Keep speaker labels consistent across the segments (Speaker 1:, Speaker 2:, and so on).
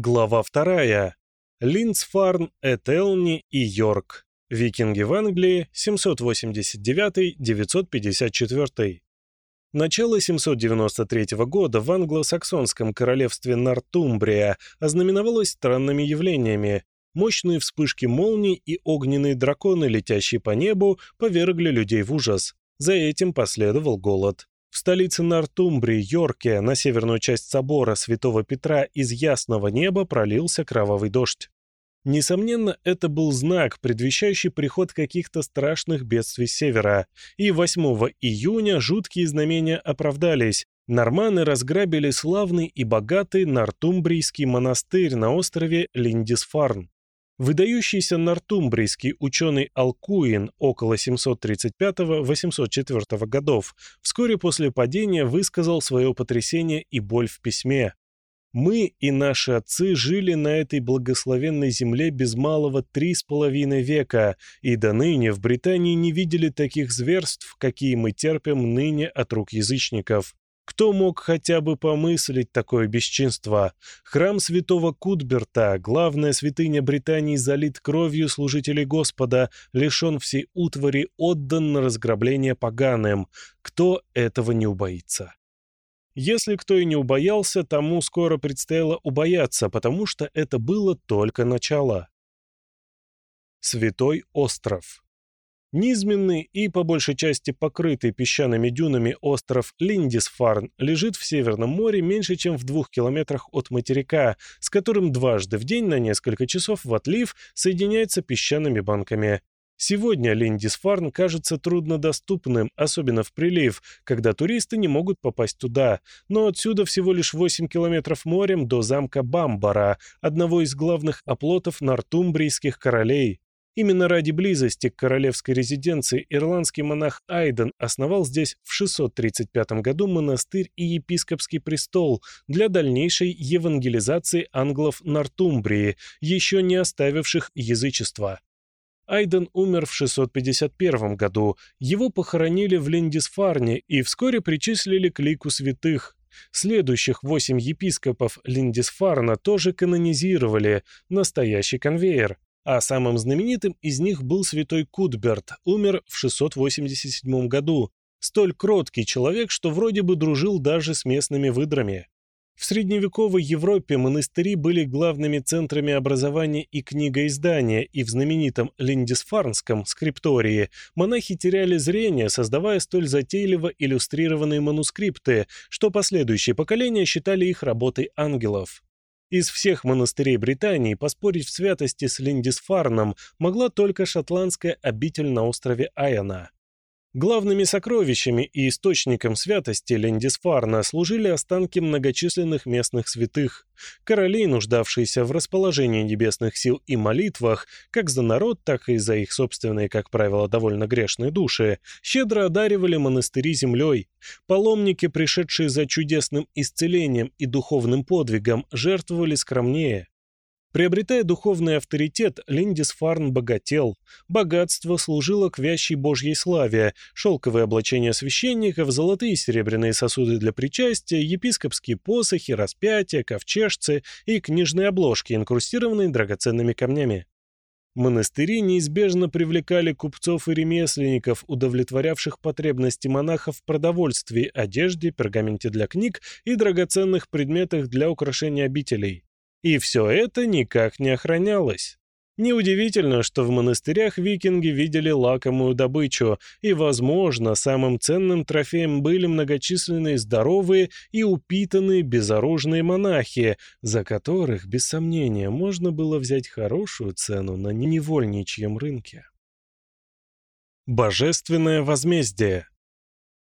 Speaker 1: Глава вторая. Линдсфарн, Этелни и Йорк. Викинги в Англии, 789-954. Начало 793 года в англосаксонском королевстве Нортумбрия ознаменовалось странными явлениями. Мощные вспышки молний и огненные драконы, летящие по небу, повергли людей в ужас. За этим последовал голод. В столице Нортумбрии, Йорке, на северную часть собора Святого Петра из ясного неба пролился кровавый дождь. Несомненно, это был знак, предвещающий приход каких-то страшных бедствий севера, и 8 июня жуткие знамения оправдались. Норманы разграбили славный и богатый Нортумбрийский монастырь на острове Линдисфарн. Выдающийся нортумбрийский ученый Алкуин около 735-804 годов вскоре после падения высказал свое потрясение и боль в письме. «Мы и наши отцы жили на этой благословенной земле без малого три с половиной века, и до ныне в Британии не видели таких зверств, какие мы терпим ныне от рук язычников. Кто мог хотя бы помыслить такое бесчинство? Храм святого Кутберта, главная святыня Британии, залит кровью служителей Господа, лишен всей утвари, отдан на разграбление поганым. Кто этого не убоится? Если кто и не убоялся, тому скоро предстояло убояться, потому что это было только начало. Святой остров Низменный и, по большей части, покрытый песчаными дюнами остров Линдисфарн лежит в Северном море меньше, чем в двух километрах от материка, с которым дважды в день на несколько часов в отлив соединяется песчаными банками. Сегодня Линдисфарн кажется труднодоступным, особенно в прилив, когда туристы не могут попасть туда, но отсюда всего лишь 8 километров морем до замка Бамбара, одного из главных оплотов нортумбрийских королей. Именно ради близости к королевской резиденции ирландский монах Айден основал здесь в 635 году монастырь и епископский престол для дальнейшей евангелизации англов Нортумбрии, еще не оставивших язычество. Айден умер в 651 году, его похоронили в Линдисфарне и вскоре причислили к лику святых. Следующих восемь епископов Линдисфарна тоже канонизировали, настоящий конвейер а самым знаменитым из них был святой Кутберт, умер в 687 году, столь кроткий человек, что вроде бы дружил даже с местными выдрами. В средневековой Европе монастыри были главными центрами образования и книгоиздания, и в знаменитом Линдисфарнском скриптории монахи теряли зрение, создавая столь затейливо иллюстрированные манускрипты, что последующие поколения считали их работой ангелов. Из всех монастырей Британии поспорить в святости с Линдисфарном могла только шотландская обитель на острове Айона. Главными сокровищами и источником святости Лендисфарна служили останки многочисленных местных святых. Короли, нуждавшиеся в расположении небесных сил и молитвах, как за народ, так и за их собственные, как правило, довольно грешные души, щедро одаривали монастыри землей. Паломники, пришедшие за чудесным исцелением и духовным подвигом, жертвовали скромнее. Приобретая духовный авторитет, Линдисфарн богател. Богатство служило к вящей божьей славе, шелковые облачения священников, золотые и серебряные сосуды для причастия, епископские посохи, распятия, ковчежцы и книжные обложки, инкрустированные драгоценными камнями. Монастыри неизбежно привлекали купцов и ремесленников, удовлетворявших потребности монахов в продовольствии, одежде, пергаменте для книг и драгоценных предметах для украшения обителей. И все это никак не охранялось. Неудивительно, что в монастырях викинги видели лакомую добычу, и, возможно, самым ценным трофеем были многочисленные здоровые и упитанные безоружные монахи, за которых, без сомнения, можно было взять хорошую цену на невольничьем рынке. Божественное возмездие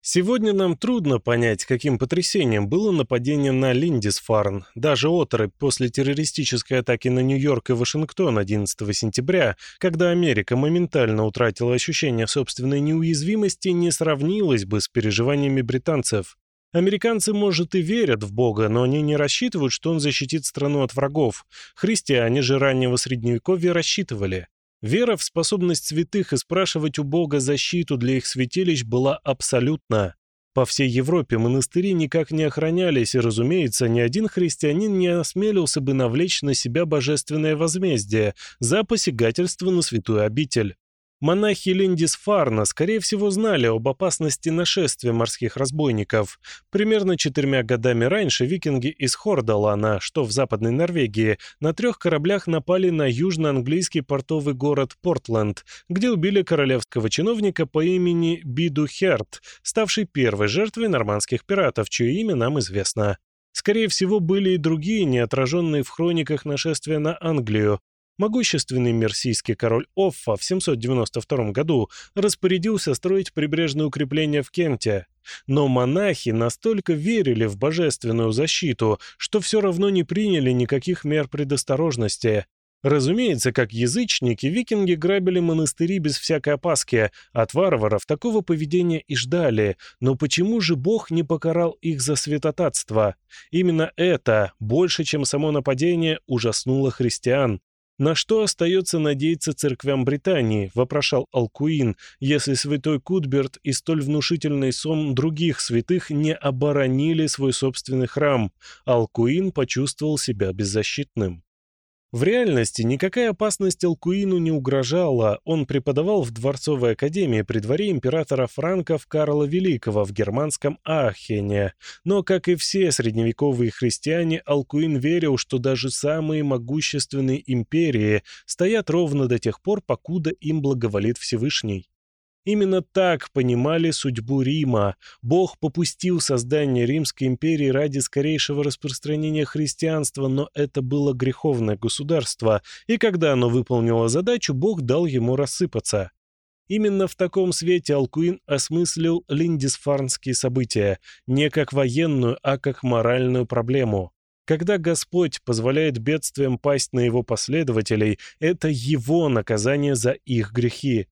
Speaker 1: Сегодня нам трудно понять, каким потрясением было нападение на Линдисфарн. Даже оторопь после террористической атаки на Нью-Йорк и Вашингтон 11 сентября, когда Америка моментально утратила ощущение собственной неуязвимости, не сравнилась бы с переживаниями британцев. Американцы, может, и верят в Бога, но они не рассчитывают, что он защитит страну от врагов. Христиане же раннего Средневековья рассчитывали. Вера в способность святых и спрашивать у Бога защиту для их святилищ была абсолютна. По всей Европе монастыри никак не охранялись, и, разумеется, ни один христианин не осмелился бы навлечь на себя божественное возмездие за посягательство на святую обитель. Монахи Линдисфарна, скорее всего, знали об опасности нашествия морских разбойников. Примерно четырьмя годами раньше викинги из Хордалана, что в западной Норвегии, на трех кораблях напали на южно-английский портовый город Портленд, где убили королевского чиновника по имени Биду Херт, ставший первой жертвой нормандских пиратов, чье имя нам известно. Скорее всего, были и другие, не отраженные в хрониках нашествия на Англию, Могущественный мерсийский король Оффа в 792 году распорядился строить прибрежные укрепления в Кенте. Но монахи настолько верили в божественную защиту, что все равно не приняли никаких мер предосторожности. Разумеется, как язычники, викинги грабили монастыри без всякой опаски, от варваров такого поведения и ждали, но почему же Бог не покарал их за святотатство? Именно это, больше чем само нападение, ужаснуло христиан. «На что остается надеяться церквям Британии?» – вопрошал Алкуин, если святой Кутберт и столь внушительный сон других святых не оборонили свой собственный храм. Алкуин почувствовал себя беззащитным. В реальности никакая опасность Алкуину не угрожала, он преподавал в Дворцовой академии при дворе императора франков Карла Великого в германском Аахене. Но, как и все средневековые христиане, Алкуин верил, что даже самые могущественные империи стоят ровно до тех пор, покуда им благоволит Всевышний. Именно так понимали судьбу Рима. Бог попустил создание Римской империи ради скорейшего распространения христианства, но это было греховное государство, и когда оно выполнило задачу, Бог дал ему рассыпаться. Именно в таком свете Алкуин осмыслил линдисфарнские события, не как военную, а как моральную проблему. Когда Господь позволяет бедствиям пасть на его последователей, это его наказание за их грехи.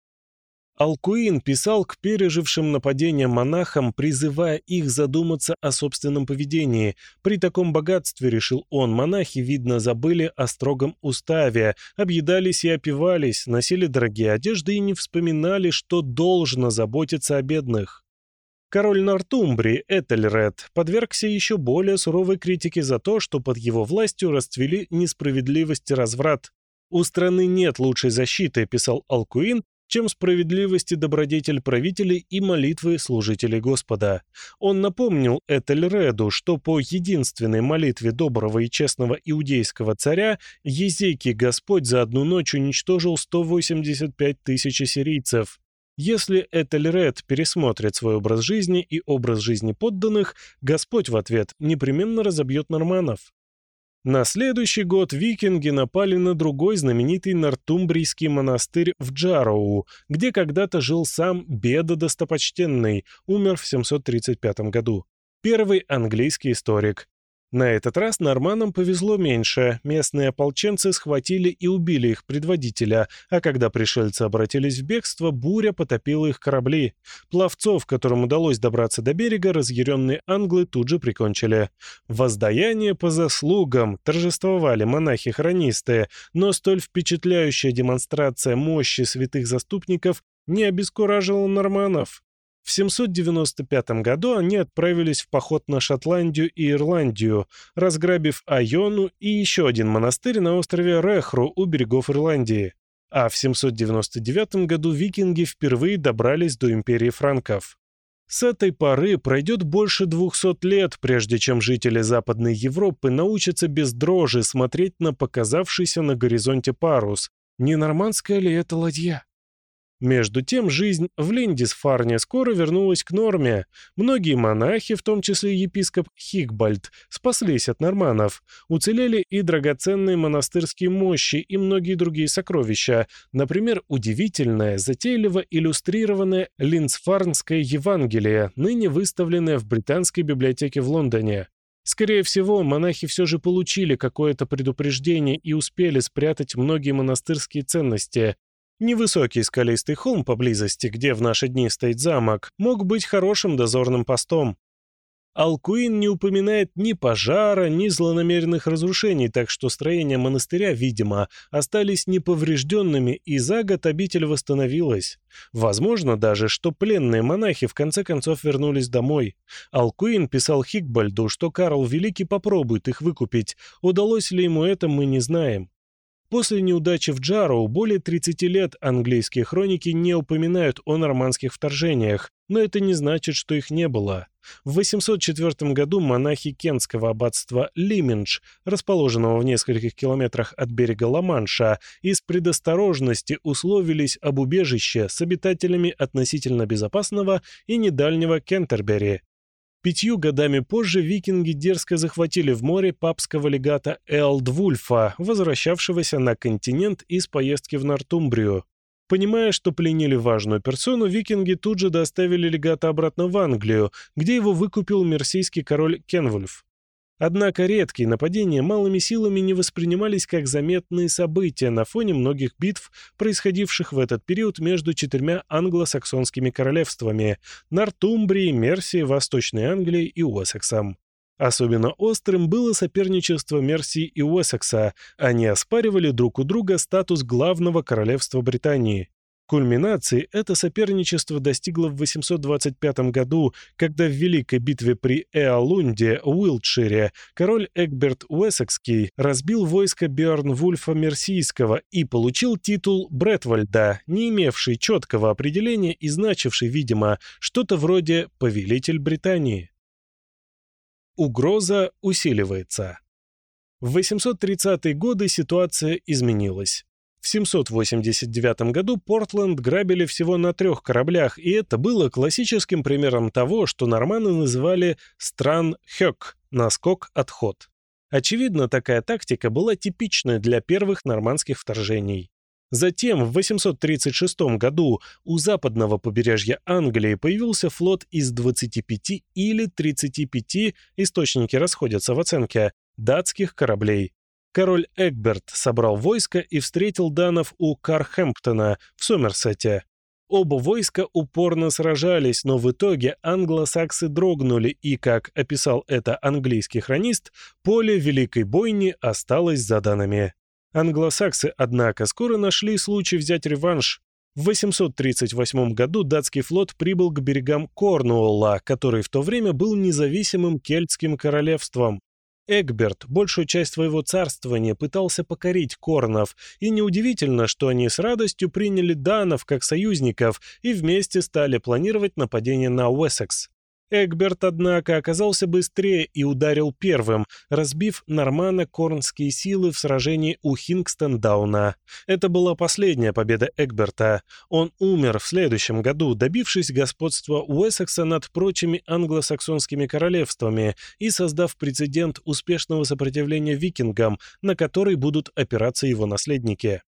Speaker 1: Алкуин писал к пережившим нападение монахам, призывая их задуматься о собственном поведении. При таком богатстве, решил он, монахи, видно, забыли о строгом уставе, объедались и опивались, носили дорогие одежды и не вспоминали, что должно заботиться о бедных. Король Нортумбри, Этельред, подвергся еще более суровой критике за то, что под его властью расцвели несправедливость и разврат. «У страны нет лучшей защиты», — писал Алкуин, чем справедливость и добродетель правителей и молитвы служителей Господа. Он напомнил Этельреду, что по единственной молитве доброго и честного иудейского царя Езекий Господь за одну ночь уничтожил 185 тысяч сирийцев. Если Этельред пересмотрит свой образ жизни и образ жизни подданных, Господь в ответ непременно разобьет норманов. На следующий год викинги напали на другой знаменитый Нортумбрийский монастырь в Джароу, где когда-то жил сам Беда Достопочтенный, умер в 735 году. Первый английский историк. На этот раз норманам повезло меньше. Местные ополченцы схватили и убили их предводителя, а когда пришельцы обратились в бегство, буря потопила их корабли. Пловцов, которым удалось добраться до берега, разъяренные англы тут же прикончили. Воздаяние по заслугам торжествовали монахи-хронисты, но столь впечатляющая демонстрация мощи святых заступников не обескуражила норманов. В 795 году они отправились в поход на Шотландию и Ирландию, разграбив Айону и еще один монастырь на острове Рехру у берегов Ирландии. А в 799 году викинги впервые добрались до империи франков. С этой поры пройдет больше 200 лет, прежде чем жители Западной Европы научатся без дрожи смотреть на показавшийся на горизонте парус. Не нормандская ли это ладья? Между тем, жизнь в Линдисфарне скоро вернулась к норме. Многие монахи, в том числе епископ Хигбальд, спаслись от норманов. Уцелели и драгоценные монастырские мощи, и многие другие сокровища. Например, удивительное, затейливо иллюстрированное Линдсфарнское Евангелие, ныне выставленное в Британской библиотеке в Лондоне. Скорее всего, монахи все же получили какое-то предупреждение и успели спрятать многие монастырские ценности, Невысокий скалистый холм поблизости, где в наши дни стоит замок, мог быть хорошим дозорным постом. Алкуин не упоминает ни пожара, ни злонамеренных разрушений, так что строения монастыря, видимо, остались неповрежденными, и за год обитель восстановилась. Возможно даже, что пленные монахи в конце концов вернулись домой. Алкуин писал Хигбальду, что Карл Великий попробует их выкупить. Удалось ли ему это, мы не знаем. После неудачи в Джароу более 30 лет английские хроники не упоминают о нормандских вторжениях, но это не значит, что их не было. В 804 году монахи кентского аббатства Лимендж, расположенного в нескольких километрах от берега Ла-Манша, из предосторожности условились об убежище с обитателями относительно безопасного и недальнего Кентербери, Пятью годами позже викинги дерзко захватили в море папского легата Элдвульфа, возвращавшегося на континент из поездки в Нортумбрию. Понимая, что пленили важную персону, викинги тут же доставили легата обратно в Англию, где его выкупил мерсийский король Кенвульф. Однако редкие нападения малыми силами не воспринимались как заметные события на фоне многих битв, происходивших в этот период между четырьмя англосаксонскими королевствами – Нортумбрией, Мерсией, Восточной Англией и Уэссексом. Особенно острым было соперничество Мерсии и Уэссекса. Они оспаривали друг у друга статус главного королевства Британии. Кульминации это соперничество достигло в 825 году, когда в Великой битве при Эолунде, Уилтшире, король Эгберт Уэссекский разбил войско Бjörn-Вульфа Мерсийского и получил титул Бретвальда, не имевший четкого определения и значивший, видимо, что-то вроде «повелитель Британии». Угроза усиливается. В 830-е годы ситуация изменилась. В 789 году Портленд грабили всего на трех кораблях, и это было классическим примером того, что норманы называли «стран хёк» — «наскок-отход». Очевидно, такая тактика была типичной для первых нормандских вторжений. Затем, в 836 году, у западного побережья Англии появился флот из 25 или 35, источники расходятся в оценке, датских кораблей. Король Эгберт собрал войско и встретил данов у Кархэмптона в Сомерсете. Оба войска упорно сражались, но в итоге англосаксы дрогнули, и, как описал это английский хронист, поле Великой Бойни осталось за данными. Англосаксы, однако, скоро нашли случай взять реванш. В 838 году датский флот прибыл к берегам Корнуолла, который в то время был независимым кельтским королевством. Эгберт большую часть своего царствования пытался покорить корнов, и неудивительно, что они с радостью приняли данов как союзников и вместе стали планировать нападение на Уэссекс. Эгберт, однако, оказался быстрее и ударил первым, разбив нормано-корнские силы в сражении у Хингстендауна. Это была последняя победа Эгберта. Он умер в следующем году, добившись господства Уэссекса над прочими англосаксонскими королевствами и создав прецедент успешного сопротивления викингам, на который будут опираться его наследники.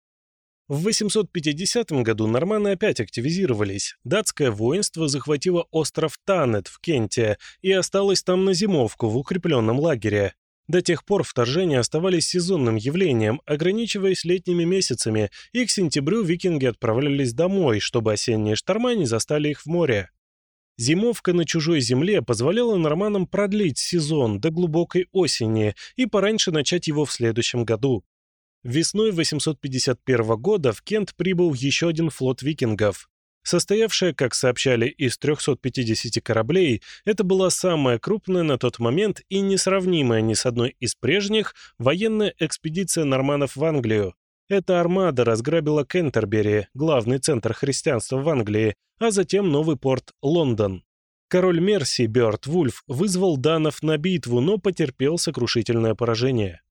Speaker 1: В 850 году норманы опять активизировались. Датское воинство захватило остров Танет в Кенте и осталось там на зимовку в укрепленном лагере. До тех пор вторжения оставались сезонным явлением, ограничиваясь летними месяцами, и к сентябрю викинги отправлялись домой, чтобы осенние шторма не застали их в море. Зимовка на чужой земле позволяла норманам продлить сезон до глубокой осени и пораньше начать его в следующем году. Весной 851 года в Кент прибыл еще один флот викингов. Состоявшая, как сообщали, из 350 кораблей, это была самая крупная на тот момент и несравнимая ни с одной из прежних военная экспедиция норманов в Англию. Эта армада разграбила Кентербери, главный центр христианства в Англии, а затем новый порт Лондон. Король Мерси Бёрд Вульф вызвал данов на битву, но потерпел сокрушительное поражение.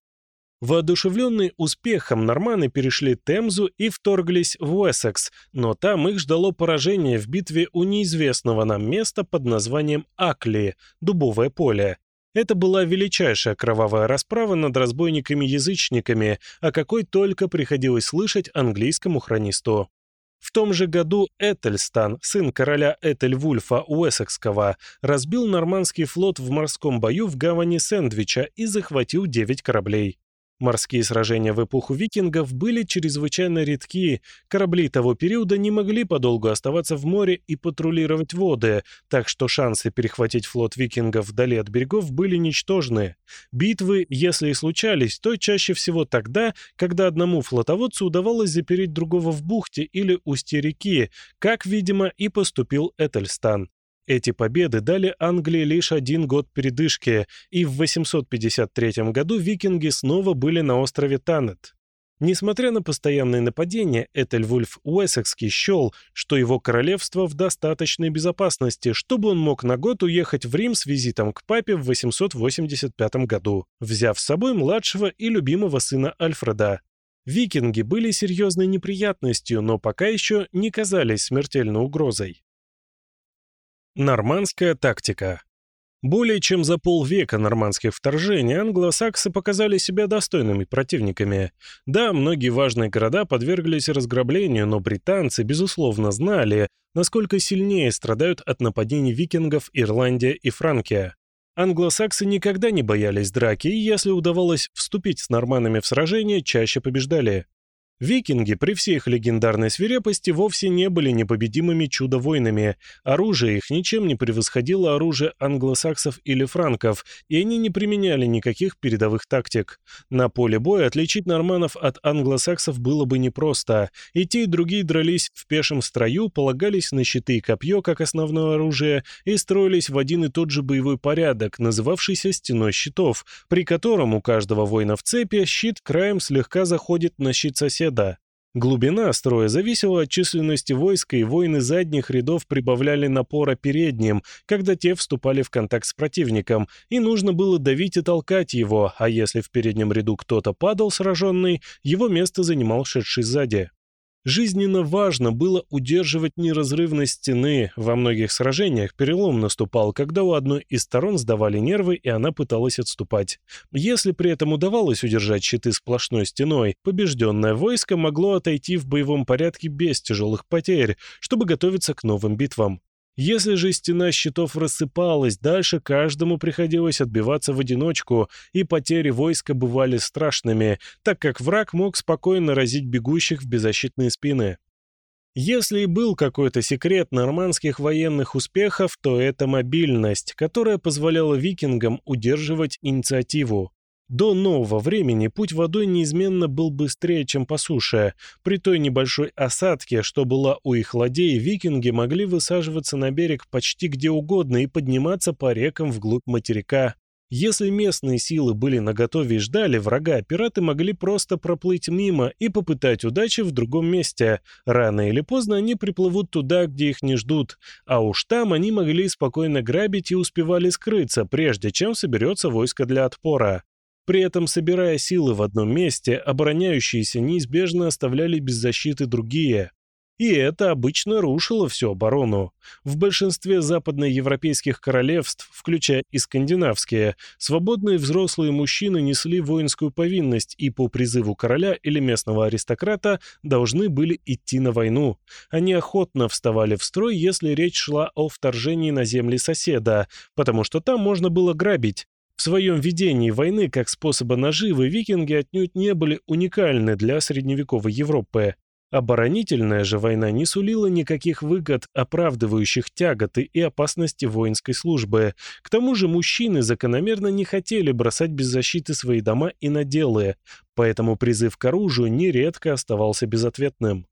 Speaker 1: Воодушевленные успехом норманы перешли Темзу и вторглись в Уэссекс, но там их ждало поражение в битве у неизвестного нам места под названием Акли, Дубовое поле. Это была величайшая кровавая расправа над разбойниками-язычниками, о какой только приходилось слышать английскому хронисту. В том же году Этельстан, сын короля Этельвульфа Уэссекского, разбил нормандский флот в морском бою в гавани Сэндвича и захватил 9 кораблей. Морские сражения в эпоху викингов были чрезвычайно редки, корабли того периода не могли подолгу оставаться в море и патрулировать воды, так что шансы перехватить флот викингов вдали от берегов были ничтожны. Битвы, если и случались, то чаще всего тогда, когда одному флотоводцу удавалось запереть другого в бухте или устье реки, как, видимо, и поступил Этельстан. Эти победы дали Англии лишь один год передышки, и в 853 году викинги снова были на острове Танет. Несмотря на постоянные нападения, Этельвульф Уэссекский счел, что его королевство в достаточной безопасности, чтобы он мог на год уехать в Рим с визитом к папе в 885 году, взяв с собой младшего и любимого сына Альфреда. Викинги были серьезной неприятностью, но пока еще не казались смертельной угрозой. Нормандская тактика. Более чем за полвека нормандских вторжений англосаксы показали себя достойными противниками. Да, многие важные города подверглись разграблению, но британцы, безусловно, знали, насколько сильнее страдают от нападений викингов Ирландия и Франкия. Англосаксы никогда не боялись драки, и если удавалось вступить с норманами в сражение, чаще побеждали. Викинги при всей их легендарной свирепости вовсе не были непобедимыми чудо-воинами. Оружие их ничем не превосходило оружие англосаксов или франков, и они не применяли никаких передовых тактик. На поле боя отличить норманов от англосаксов было бы непросто. И те, и другие дрались в пешем строю, полагались на щиты и копье как основное оружие и строились в один и тот же боевой порядок, называвшийся «стеной щитов», при котором у каждого воина в цепи щит краем слегка заходит на щит соседа соседа. Глубина строя зависела от численности войска, и воины задних рядов прибавляли напора передним, когда те вступали в контакт с противником, и нужно было давить и толкать его, а если в переднем ряду кто-то падал сраженный, его место занимал шедший сзади. Жизненно важно было удерживать неразрывность стены. Во многих сражениях перелом наступал, когда у одной из сторон сдавали нервы, и она пыталась отступать. Если при этом удавалось удержать щиты сплошной стеной, побежденное войско могло отойти в боевом порядке без тяжелых потерь, чтобы готовиться к новым битвам. Если же стена щитов рассыпалась, дальше каждому приходилось отбиваться в одиночку, и потери войска бывали страшными, так как враг мог спокойно разить бегущих в беззащитные спины. Если и был какой-то секрет нормандских военных успехов, то это мобильность, которая позволяла викингам удерживать инициативу. До нового времени путь водой неизменно был быстрее, чем по суше. При той небольшой осадке, что была у их ладей, викинги могли высаживаться на берег почти где угодно и подниматься по рекам вглубь материка. Если местные силы были наготове и ждали врага, пираты могли просто проплыть мимо и попытать удачи в другом месте. Рано или поздно они приплывут туда, где их не ждут. А уж там они могли спокойно грабить и успевали скрыться, прежде чем соберется войско для отпора. При этом, собирая силы в одном месте, обороняющиеся неизбежно оставляли без защиты другие. И это обычно рушило всю оборону. В большинстве западноевропейских королевств, включая и скандинавские, свободные взрослые мужчины несли воинскую повинность и по призыву короля или местного аристократа должны были идти на войну. Они охотно вставали в строй, если речь шла о вторжении на земли соседа, потому что там можно было грабить, в своем видении войны как способа наживы викинги отнюдь не были уникальны для средневековой Европы. Оборонительная же война не сулила никаких выгод, оправдывающих тяготы и опасности воинской службы. К тому же мужчины закономерно не хотели бросать без защиты свои дома и наделы, поэтому призыв к оружию нередко оставался безответным.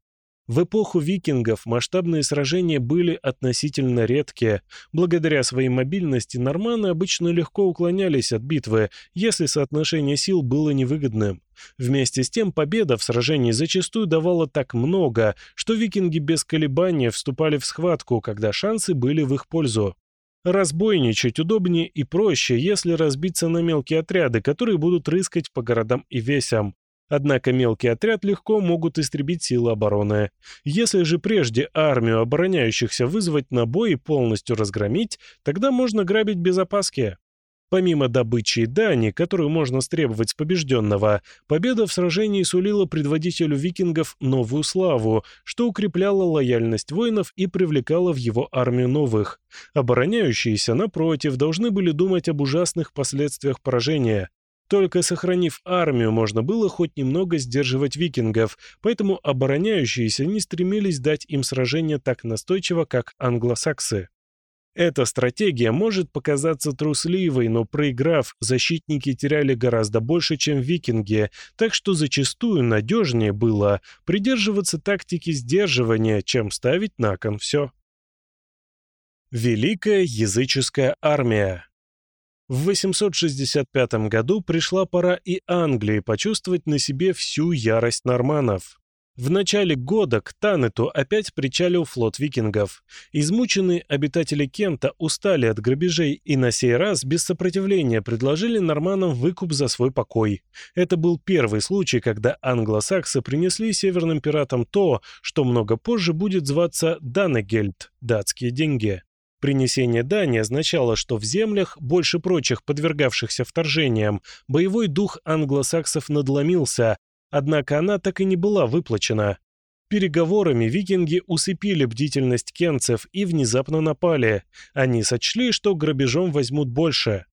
Speaker 1: В эпоху викингов масштабные сражения были относительно редкие. Благодаря своей мобильности норманы обычно легко уклонялись от битвы, если соотношение сил было невыгодным. Вместе с тем победа в сражении зачастую давала так много, что викинги без колебания вступали в схватку, когда шансы были в их пользу. Разбойничать удобнее и проще, если разбиться на мелкие отряды, которые будут рыскать по городам и весям. Однако мелкий отряд легко могут истребить силы обороны. Если же прежде армию обороняющихся вызвать на бой и полностью разгромить, тогда можно грабить без опаски. Помимо добычи и дани, которую можно стребовать с побежденного, победа в сражении сулила предводителю викингов новую славу, что укрепляло лояльность воинов и привлекало в его армию новых. Обороняющиеся, напротив, должны были думать об ужасных последствиях поражения. Только сохранив армию, можно было хоть немного сдерживать викингов, поэтому обороняющиеся не стремились дать им сражение так настойчиво, как англосаксы. Эта стратегия может показаться трусливой, но проиграв, защитники теряли гораздо больше, чем викинги, так что зачастую надежнее было придерживаться тактики сдерживания, чем ставить на кон все. Великая языческая армия в 865 году пришла пора и Англии почувствовать на себе всю ярость норманов. В начале года к Танету опять причалил флот викингов. Измученные обитатели Кента устали от грабежей и на сей раз без сопротивления предложили норманам выкуп за свой покой. Это был первый случай, когда англосаксы принесли северным пиратам то, что много позже будет зваться Данегельд – датские деньги. Принесение дани означало, что в землях, больше прочих подвергавшихся вторжениям, боевой дух англосаксов надломился, Однако она так и не была выплачена. Переговорами викинги усыпили бдительность кенцев и внезапно напали. Они сочли, что грабежом возьмут больше.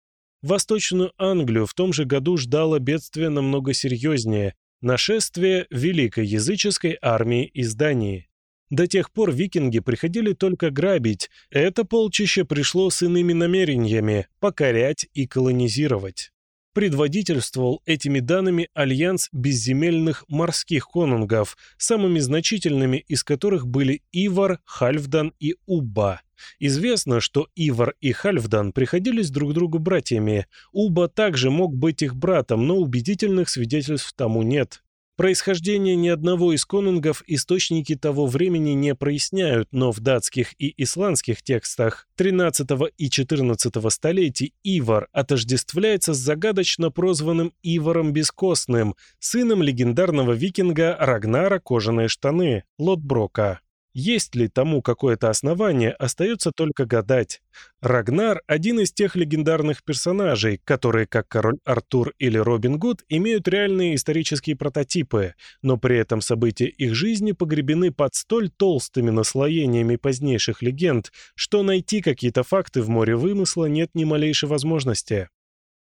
Speaker 1: Восточную Англию в том же году ждало бедствие намного серьезнее – нашествие Великой языческой армии из Дании. До тех пор викинги приходили только грабить, это полчище пришло с иными намерениями – покорять и колонизировать предводительствовал этими данными альянс безземельных морских конунгов, самыми значительными из которых были Ивар, Хальфдан и Уба. Известно, что Ивар и Хальфдан приходились друг другу братьями. Уба также мог быть их братом, но убедительных свидетельств тому нет. Происхождение ни одного из конунгов источники того времени не проясняют, но в датских и исландских текстах XIII и XIV столетий Ивар отождествляется с загадочно прозванным Иваром Бескостным, сыном легендарного викинга Рагнара Кожаные штаны, Лотброка. Есть ли тому какое-то основание, остается только гадать. Рагнар – один из тех легендарных персонажей, которые, как король Артур или Робин Гуд, имеют реальные исторические прототипы, но при этом события их жизни погребены под столь толстыми наслоениями позднейших легенд, что найти какие-то факты в море вымысла нет ни малейшей возможности.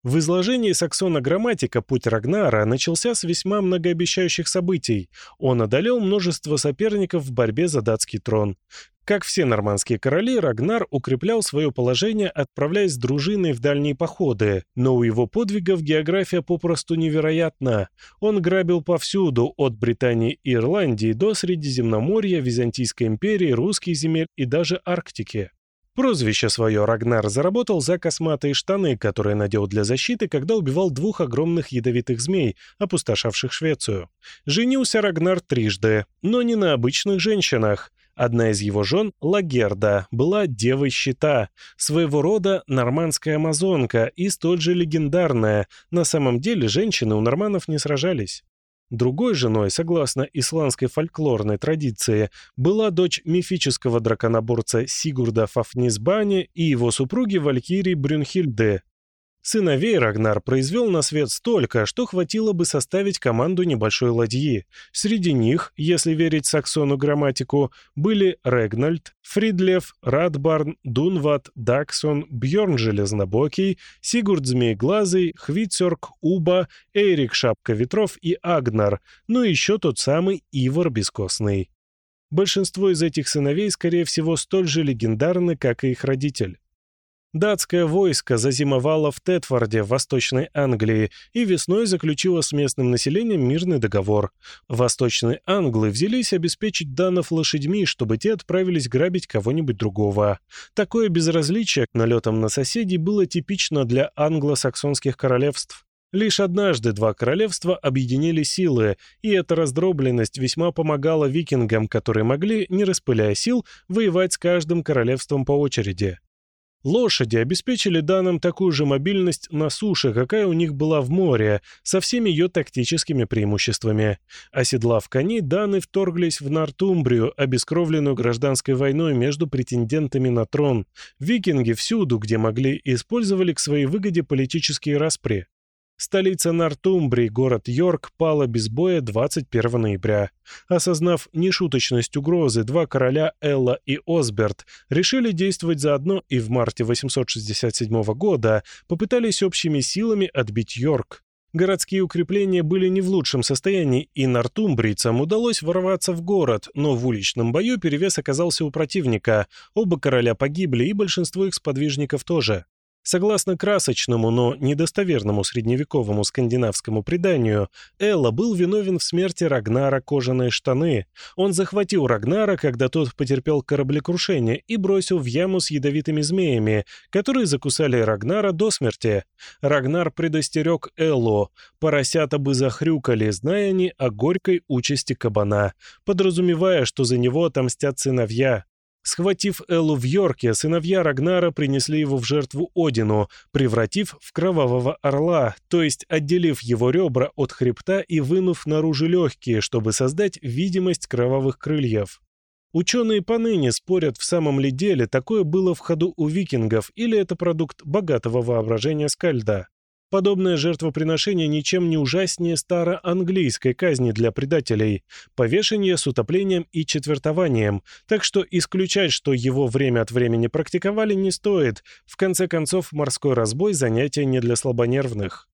Speaker 1: В изложении саксона грамматика путь Рагнара начался с весьма многообещающих событий. Он одолел множество соперников в борьбе за датский трон. Как все нормандские короли, Рагнар укреплял свое положение, отправляясь с дружиной в дальние походы, но у его подвигов география попросту невероятна. Он грабил повсюду, от Британии и Ирландии до Средиземноморья, Византийской империи, русских земель и даже Арктики. Прозвище свое Рагнар заработал за косматые штаны, которые надел для защиты, когда убивал двух огромных ядовитых змей, опустошавших Швецию. Женился Рагнар трижды, но не на обычных женщинах. Одна из его жен, Лагерда, была девой щита, своего рода нормандская амазонка и столь же легендарная. На самом деле женщины у норманов не сражались. Другой женой, согласно исландской фольклорной традиции, была дочь мифического драконоборца Сигурда Фафнисбани и его супруги Валькирии Брюнхильды, Сыновей Рагнар произвел на свет столько, что хватило бы составить команду небольшой ладьи. Среди них, если верить саксону грамматику, были Регнальд, Фридлев, Радбарн, Дунват, Даксон, Бьорн Железнобокий, Сигурд Змееглазый, Хвицерк, Уба, Эрик Шапка Ветров и Агнар, ну и еще тот самый Ивар Бескостный. Большинство из этих сыновей, скорее всего, столь же легендарны, как и их родитель. Датское войско зазимовало в Тетфорде, в Восточной Англии, и весной заключило с местным населением мирный договор. Восточные англы взялись обеспечить данов лошадьми, чтобы те отправились грабить кого-нибудь другого. Такое безразличие к налетам на соседей было типично для англосаксонских королевств. Лишь однажды два королевства объединили силы, и эта раздробленность весьма помогала викингам, которые могли, не распыляя сил, воевать с каждым королевством по очереди. Лошади обеспечили данным такую же мобильность на суше, какая у них была в море, со всеми ее тактическими преимуществами. Оседлав коней, даны вторглись в Нортумбрию, обескровленную гражданской войной между претендентами на трон. Викинги всюду, где могли, использовали к своей выгоде политические распри. Столица Нортумбрии, город Йорк, пала без боя 21 ноября. Осознав нешуточность угрозы, два короля Элла и Осберт решили действовать заодно и в марте 867 года попытались общими силами отбить Йорк. Городские укрепления были не в лучшем состоянии, и нортумбрийцам удалось ворваться в город, но в уличном бою перевес оказался у противника. Оба короля погибли, и большинство их сподвижников тоже. Согласно красочному, но недостоверному средневековому скандинавскому преданию, Элла был виновен в смерти Рагнара кожаные штаны. Он захватил Рагнара, когда тот потерпел кораблекрушение, и бросил в яму с ядовитыми змеями, которые закусали Рагнара до смерти. Рагнар предостерег Эллу. Поросята бы захрюкали, зная они о горькой участи кабана, подразумевая, что за него отомстят сыновья. Схватив Эллу в Йорке, сыновья Рагнара принесли его в жертву Одину, превратив в кровавого орла, то есть отделив его ребра от хребта и вынув наружу легкие, чтобы создать видимость кровавых крыльев. Ученые поныне спорят, в самом ли деле такое было в ходу у викингов или это продукт богатого воображения Скальда. Подобное жертвоприношение ничем не ужаснее староанглийской казни для предателей, повешения с утоплением и четвертованием, так что исключать, что его время от времени практиковали, не стоит. В конце концов, морской разбой – занятие не для слабонервных.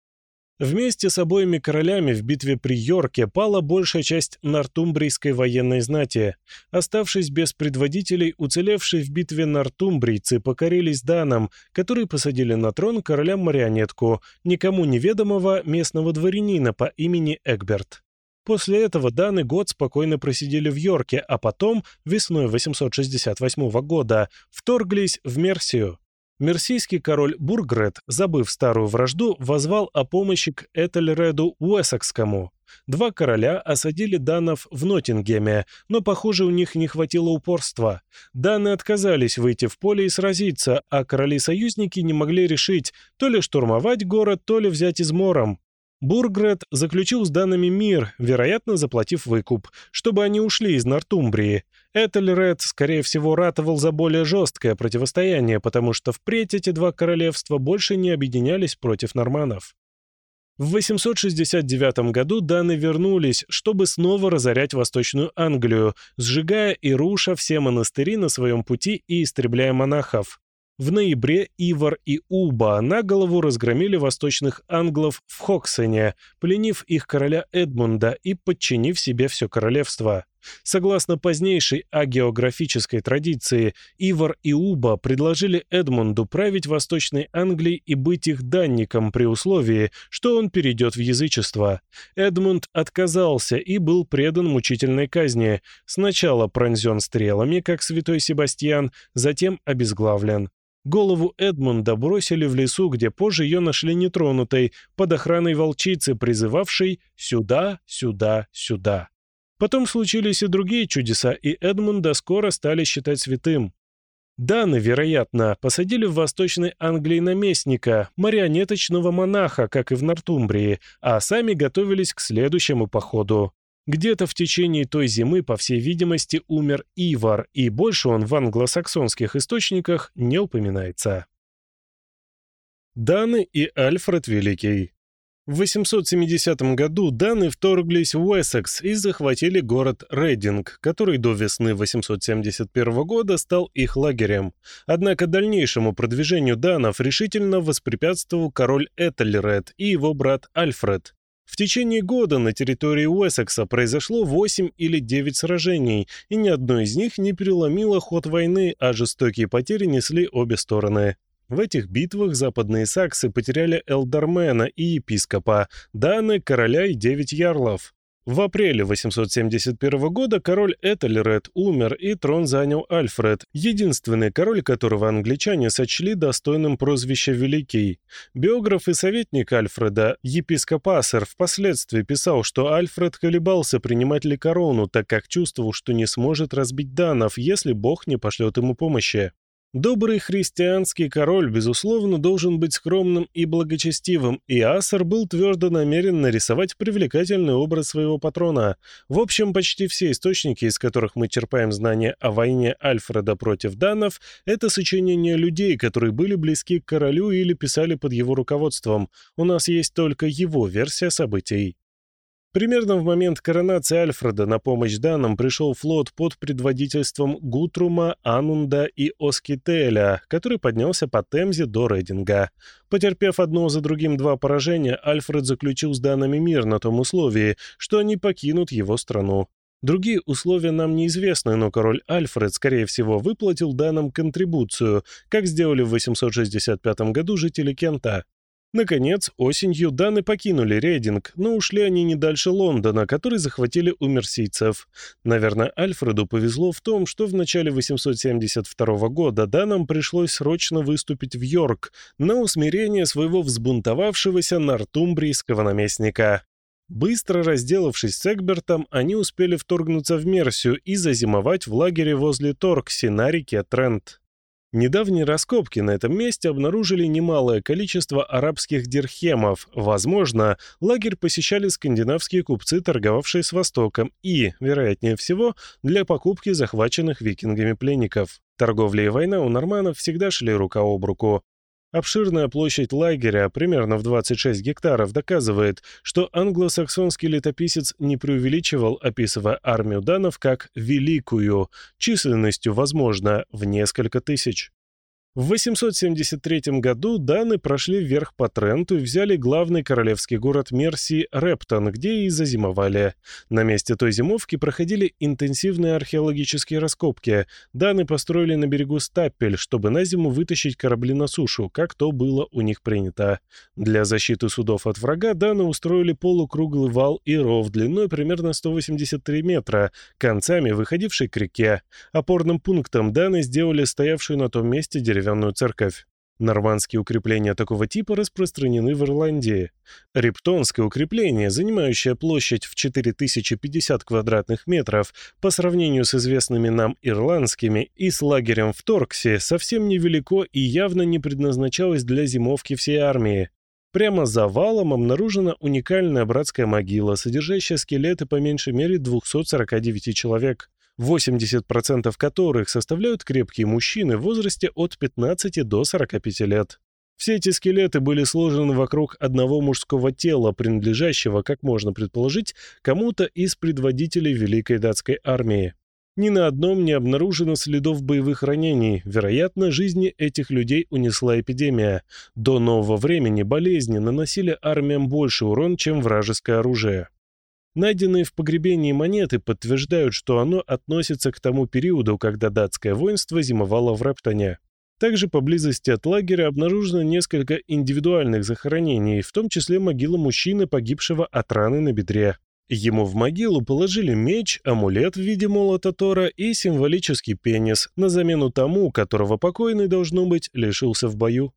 Speaker 1: Вместе с обоими королями в битве при Йорке пала большая часть нортумбрийской военной знати. Оставшись без предводителей, уцелевшие в битве нортумбрийцы покорились данам, которые посадили на трон короля-марионетку, никому неведомого местного дворянина по имени Эгберт. После этого даны год спокойно просидели в Йорке, а потом, весной 868 года, вторглись в Мерсию. Мерсийский король Бургрет, забыв старую вражду, возвал о помощи к Этельреду Уэссекскому. Два короля осадили данов в Ноттингеме, но, похоже, у них не хватило упорства. Даны отказались выйти в поле и сразиться, а короли-союзники не могли решить, то ли штурмовать город, то ли взять измором. Бургрет заключил с данными мир, вероятно, заплатив выкуп, чтобы они ушли из Нортумбрии. Этельред, скорее всего, ратовал за более жесткое противостояние, потому что впредь эти два королевства больше не объединялись против норманов. В 869 году даны вернулись, чтобы снова разорять Восточную Англию, сжигая и руша все монастыри на своем пути и истребляя монахов. В ноябре Ивар и Уба на голову разгромили восточных англов в Хоксене, пленив их короля Эдмунда и подчинив себе все королевство. Согласно позднейшей агеографической традиции, Ивар и Уба предложили Эдмунду править Восточной Англией и быть их данником при условии, что он перейдет в язычество. Эдмунд отказался и был предан мучительной казни, сначала пронзен стрелами, как святой Себастьян, затем обезглавлен. Голову Эдмунда бросили в лесу, где позже ее нашли нетронутой, под охраной волчицы, призывавшей «сюда, сюда, сюда». Потом случились и другие чудеса, и Эдмунда скоро стали считать святым. Даны, вероятно, посадили в Восточной Англии наместника, марионеточного монаха, как и в Нортумбрии, а сами готовились к следующему походу. Где-то в течение той зимы, по всей видимости, умер Ивар, и больше он в англосаксонских источниках не упоминается. Даны и Альфред Великий в 870 году даны вторглись в Уэссекс и захватили город Рейдинг, который до весны 871 года стал их лагерем. Однако дальнейшему продвижению данов решительно воспрепятствовал король Этельред и его брат Альфред. В течение года на территории Уэссекса произошло 8 или 9 сражений, и ни одно из них не переломило ход войны, а жестокие потери несли обе стороны. В этих битвах западные саксы потеряли Элдармена и епископа, Даны, короля и девять ярлов. В апреле 871 года король Этельред умер, и трон занял Альфред, единственный король, которого англичане сочли достойным прозвища «Великий». Биограф и советник Альфреда, епископ Ассер, впоследствии писал, что Альфред колебался, принимать ли корону, так как чувствовал, что не сможет разбить данов, если бог не пошлет ему помощи. Добрый христианский король, безусловно, должен быть скромным и благочестивым, и Асар был твердо намерен нарисовать привлекательный образ своего патрона. В общем, почти все источники, из которых мы черпаем знания о войне Альфреда против данов, это сочинения людей, которые были близки к королю или писали под его руководством. У нас есть только его версия событий. Примерно в момент коронации Альфреда на помощь данным пришел флот под предводительством Гутрума, Анунда и Оскителя, который поднялся по Темзе до Рейдинга. Потерпев одно за другим два поражения, Альфред заключил с данными мир на том условии, что они покинут его страну. Другие условия нам неизвестны, но король Альфред, скорее всего, выплатил данным контрибуцию, как сделали в 865 году жители Кента. Наконец, осенью Даны покинули рейдинг, но ушли они не дальше Лондона, который захватили у мерсийцев. Наверное, Альфреду повезло в том, что в начале 872 года Данам пришлось срочно выступить в Йорк на усмирение своего взбунтовавшегося нортумбрийского наместника. Быстро разделавшись с Эгбертом, они успели вторгнуться в Мерсию и зазимовать в лагере возле Торкси на реке Трент. Недавние раскопки на этом месте обнаружили немалое количество арабских дирхемов. Возможно, лагерь посещали скандинавские купцы, торговавшие с Востоком, и, вероятнее всего, для покупки захваченных викингами пленников. Торговля и война у норманов всегда шли рука об руку. Обширная площадь лагеря, примерно в 26 гектаров, доказывает, что англосаксонский летописец не преувеличивал, описывая армию данов как «великую», численностью, возможно, в несколько тысяч. В 873 году даны прошли вверх по Тренту и взяли главный королевский город Мерсии Рептон, где и зазимовали. На месте той зимовки проходили интенсивные археологические раскопки. Даны построили на берегу стапель, чтобы на зиму вытащить корабли на сушу, как то было у них принято. Для защиты судов от врага даны устроили полукруглый вал и ров длиной примерно 183 метра, концами выходивший к реке. Опорным пунктом даны сделали стоявшую на том месте деревянную деревянную церковь. Нормандские укрепления такого типа распространены в Ирландии. Рептонское укрепление, занимающее площадь в 4050 квадратных метров, по сравнению с известными нам ирландскими и с лагерем в Торксе, совсем невелико и явно не предназначалось для зимовки всей армии. Прямо за валом обнаружена уникальная братская могила, содержащая скелеты по меньшей мере 249 человек. 80% которых составляют крепкие мужчины в возрасте от 15 до 45 лет. Все эти скелеты были сложены вокруг одного мужского тела, принадлежащего, как можно предположить, кому-то из предводителей Великой датской армии. Ни на одном не обнаружено следов боевых ранений. Вероятно, жизни этих людей унесла эпидемия. До нового времени болезни наносили армиям больше урон, чем вражеское оружие. Найденные в погребении монеты подтверждают, что оно относится к тому периоду, когда датское воинство зимовало в Рептоне. Также поблизости от лагеря обнаружено несколько индивидуальных захоронений, в том числе могила мужчины, погибшего от раны на бедре. Ему в могилу положили меч, амулет в виде молота Тора и символический пенис, на замену тому, которого покойный, должно быть, лишился в бою.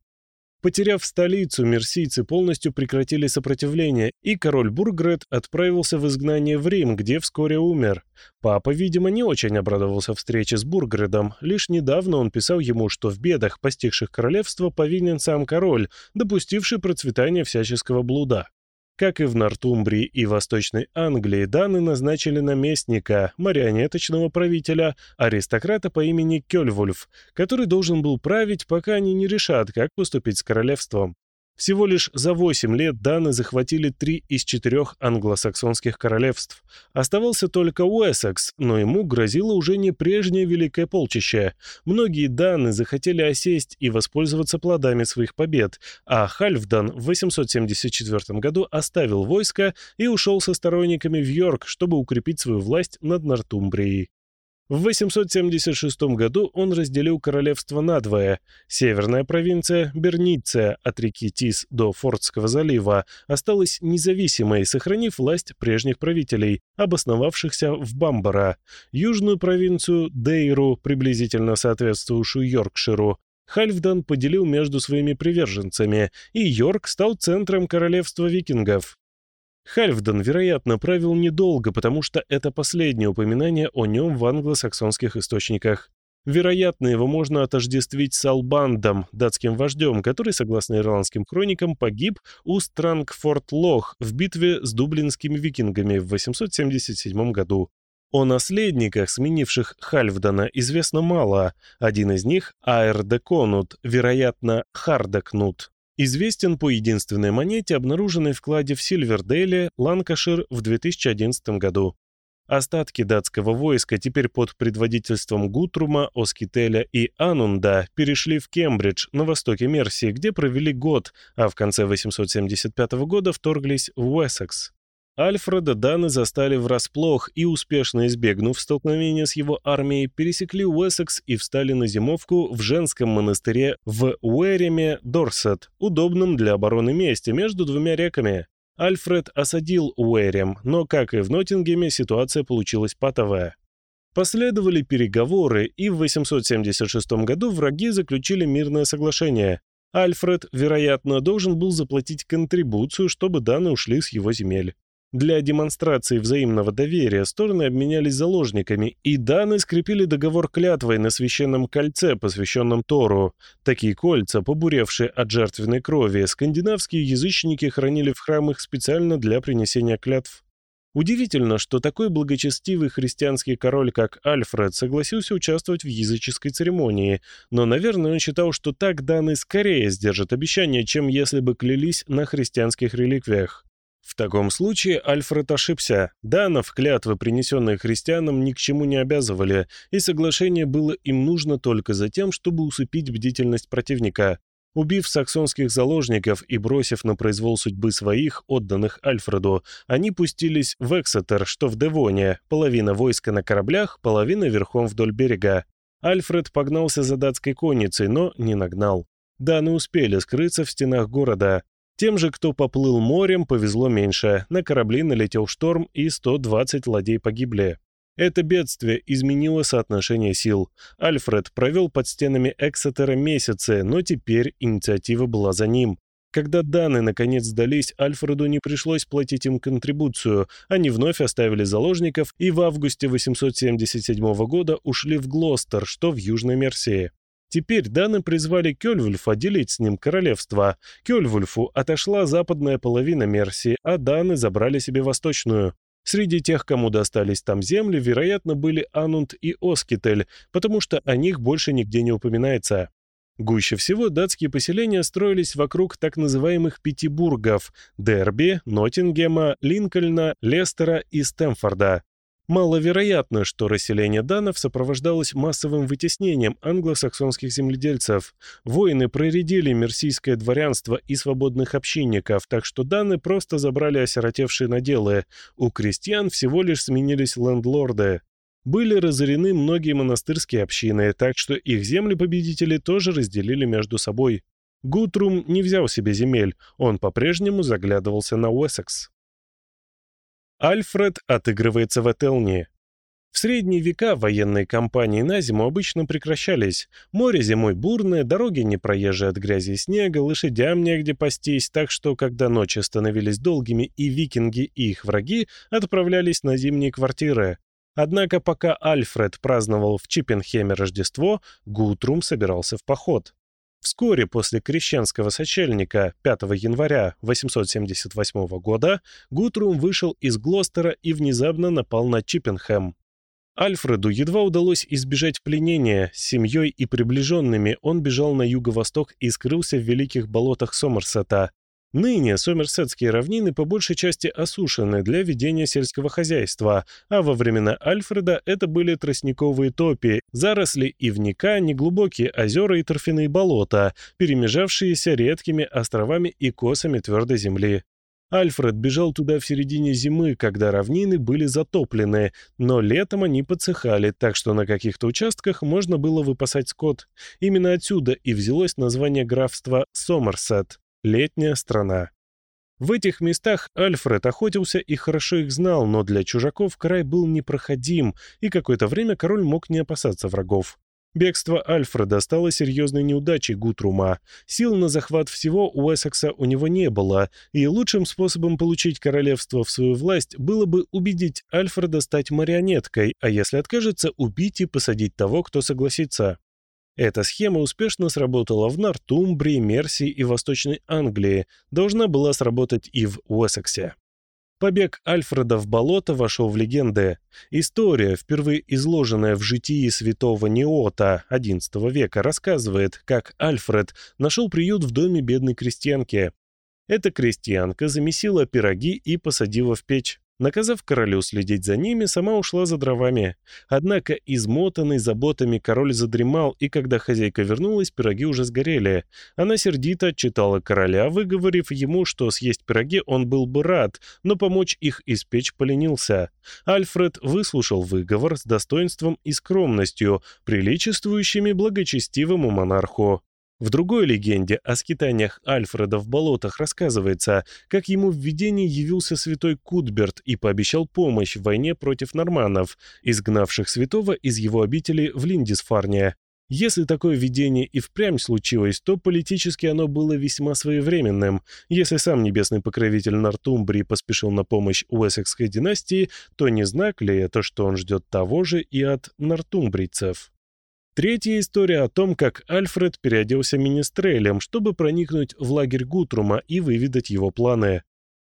Speaker 1: Потеряв столицу, мерсийцы полностью прекратили сопротивление, и король Бургрет отправился в изгнание в Рим, где вскоре умер. Папа, видимо, не очень обрадовался встрече с Бургредом. Лишь недавно он писал ему, что в бедах, постигших королевство, повинен сам король, допустивший процветание всяческого блуда. Как и в Нортумбрии и Восточной Англии, Даны назначили наместника, марионеточного правителя, аристократа по имени Кёльвульф, который должен был править, пока они не решат, как поступить с королевством. Всего лишь за 8 лет Даны захватили три из четырех англосаксонских королевств. Оставался только Уэссекс, но ему грозило уже не прежнее великое полчище. Многие Даны захотели осесть и воспользоваться плодами своих побед, а Хальфдан в 874 году оставил войско и ушел со сторонниками в Йорк, чтобы укрепить свою власть над Нортумбрией. В 876 году он разделил королевство надвое. Северная провинция, Берниция, от реки Тис до Фортского залива, осталась независимой, сохранив власть прежних правителей, обосновавшихся в Бамбара. Южную провинцию, Дейру, приблизительно соответствующую Йоркширу, Хальфдан поделил между своими приверженцами, и Йорк стал центром королевства викингов. Хальфден, вероятно, правил недолго, потому что это последнее упоминание о нем в англосаксонских источниках. Вероятно, его можно отождествить с Албандом, датским вождем, который, согласно ирландским хроникам, погиб у Странгфорт-Лох в битве с дублинскими викингами в 877 году. О наследниках, сменивших Хальфдана, известно мало. Один из них — Аэр вероятно, Хардекнут. Известен по единственной монете, обнаруженной в кладе в Сильвердейле, Ланкашир в 2011 году. Остатки датского войска теперь под предводительством Гутрума, Оскителя и Анунда перешли в Кембридж на востоке Мерсии, где провели год, а в конце 875 года вторглись в Уэссекс. Альфреда Даны застали врасплох и, успешно избегнув столкновения с его армией, пересекли Уэссекс и встали на зимовку в женском монастыре в Уэреме, Дорсет, удобном для обороны месте между двумя реками. Альфред осадил Уэрем, но, как и в Ноттингеме, ситуация получилась патовая. Последовали переговоры, и в 876 году враги заключили мирное соглашение. Альфред, вероятно, должен был заплатить контрибуцию, чтобы даны ушли с его земель. Для демонстрации взаимного доверия стороны обменялись заложниками, и Даны скрепили договор клятвой на священном кольце, посвященном Тору. Такие кольца, побуревшие от жертвенной крови, скандинавские язычники хранили в храмах специально для принесения клятв. Удивительно, что такой благочестивый христианский король, как Альфред, согласился участвовать в языческой церемонии, но, наверное, он считал, что так Даны скорее сдержат обещание, чем если бы клялись на христианских реликвиях. В таком случае Альфред ошибся. Данов клятвы, принесенные христианам, ни к чему не обязывали, и соглашение было им нужно только за тем, чтобы усыпить бдительность противника. Убив саксонских заложников и бросив на произвол судьбы своих, отданных Альфреду, они пустились в Эксетер, что в Девоне, половина войска на кораблях, половина верхом вдоль берега. Альфред погнался за датской конницей, но не нагнал. Даны успели скрыться в стенах города. Тем же, кто поплыл морем, повезло меньше. На корабли налетел шторм, и 120 ладей погибли. Это бедствие изменило соотношение сил. Альфред провел под стенами Эксетера месяцы, но теперь инициатива была за ним. Когда Даны наконец сдались, Альфреду не пришлось платить им контрибуцию. Они вновь оставили заложников и в августе 877 года ушли в Глостер, что в Южной Мерсии. Теперь Даны призвали Кёльвульфа делить с ним королевство. Кёльвульфу отошла западная половина Мерсии, а Даны забрали себе восточную. Среди тех, кому достались там земли, вероятно, были Анунд и Оскитель, потому что о них больше нигде не упоминается. Гуще всего датские поселения строились вокруг так называемых Пятибургов – Дерби, Ноттингема, Линкольна, Лестера и Стэмфорда. Маловероятно, что расселение данов сопровождалось массовым вытеснением англосаксонских земледельцев. Воины проредили мерсийское дворянство и свободных общинников, так что даны просто забрали осиротевшие наделы. У крестьян всего лишь сменились лендлорды. Были разорены многие монастырские общины, так что их земли победители тоже разделили между собой. Гутрум не взял себе земель, он по-прежнему заглядывался на Уэссекс. Альфред отыгрывается в Этелнии. В средние века военные кампании на зиму обычно прекращались. Море зимой бурное, дороги не проезжие от грязи и снега, лошадям негде пастись, так что, когда ночи становились долгими и викинги и их враги отправлялись на зимние квартиры. Однако пока Альфред праздновал в Чиппенхеме Рождество, Гутрум собирался в поход. Вскоре после крещенского сочельника 5 января 878 года Гутрум вышел из Глостера и внезапно напал на Чиппенхэм. Альфреду едва удалось избежать пленения. С семьей и приближенными он бежал на юго-восток и скрылся в великих болотах Сомерсета, Ныне сомерсетские равнины по большей части осушены для ведения сельского хозяйства, а во времена Альфреда это были тростниковые топи, заросли ивника, неглубокие озера и торфяные болота, перемежавшиеся редкими островами и косами твердой земли. Альфред бежал туда в середине зимы, когда равнины были затоплены, но летом они подсыхали, так что на каких-то участках можно было выпасать скот. Именно отсюда и взялось название графства Сомерсет. Летняя страна. В этих местах Альфред охотился и хорошо их знал, но для чужаков край был непроходим, и какое-то время король мог не опасаться врагов. Бегство Альфреда стало серьезной неудачей Гутрума. Сил на захват всего у Эссекса у него не было, и лучшим способом получить королевство в свою власть было бы убедить Альфреда стать марионеткой, а если откажется, убить и посадить того, кто согласится. Эта схема успешно сработала в Нортумбрии, Мерсии и Восточной Англии, должна была сработать и в Уэссексе. Побег Альфреда в болото вошел в легенды. История, впервые изложенная в житии святого Неота XI века, рассказывает, как Альфред нашел приют в доме бедной крестьянки. Эта крестьянка замесила пироги и посадила в печь. Наказав королю следить за ними, сама ушла за дровами. Однако, измотанный заботами, король задремал, и когда хозяйка вернулась, пироги уже сгорели. Она сердито отчитала короля, выговорив ему, что съесть пироги он был бы рад, но помочь их испечь поленился. Альфред выслушал выговор с достоинством и скромностью, приличествующими благочестивому монарху. В другой легенде о скитаниях Альфреда в болотах рассказывается, как ему в видении явился святой Кутберт и пообещал помощь в войне против норманнов, изгнавших святого из его обители в Линдисфарне. Если такое видение и впрямь случилось, то политически оно было весьма своевременным. Если сам небесный покровитель Нортумбрии поспешил на помощь Уэссекской династии, то не знак ли это, что он ждет того же и от нортумбрийцев? Третья история о том, как Альфред переоделся министрелем, чтобы проникнуть в лагерь Гутрума и выведать его планы.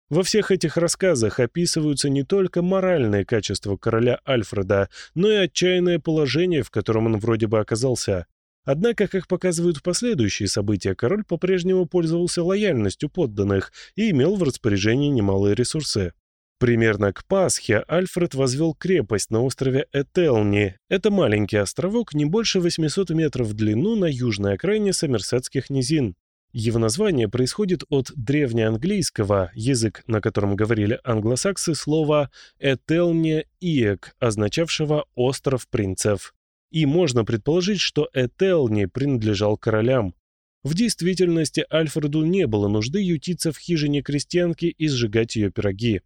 Speaker 1: Во всех этих рассказах описываются не только моральные качества короля Альфреда, но и отчаянное положение, в котором он вроде бы оказался. Однако, как показывают последующие события, король по-прежнему пользовался лояльностью подданных и имел в распоряжении немалые ресурсы. Примерно к Пасхе Альфред возвел крепость на острове Этелни. Это маленький островок, не больше 800 метров в длину на южной окраине Сомерсетских низин. Его название происходит от древнеанглийского, язык, на котором говорили англосаксы, слова «этелне иек», означавшего «остров принцев». И можно предположить, что Этелни принадлежал королям. В действительности Альфреду не было нужды ютиться в хижине крестьянки и сжигать ее пироги.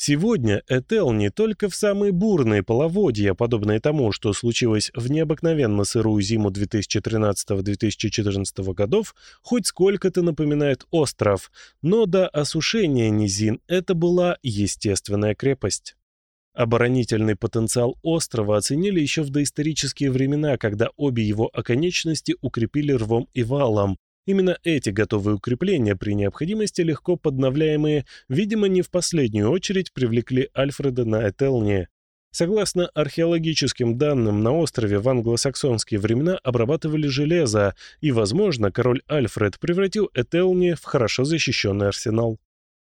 Speaker 1: Сегодня Этел не только в самые бурные половодья, подобные тому, что случилось в необыкновенно сырую зиму 2013-2014 годов, хоть сколько-то напоминает остров, но до осушения низин это была естественная крепость. Оборонительный потенциал острова оценили еще в доисторические времена, когда обе его оконечности укрепили рвом и валом, Именно эти готовые укрепления, при необходимости легко подновляемые, видимо, не в последнюю очередь привлекли Альфреда на Этелне. Согласно археологическим данным, на острове в англосаксонские времена обрабатывали железо, и, возможно, король Альфред превратил Этелни в хорошо защищенный арсенал.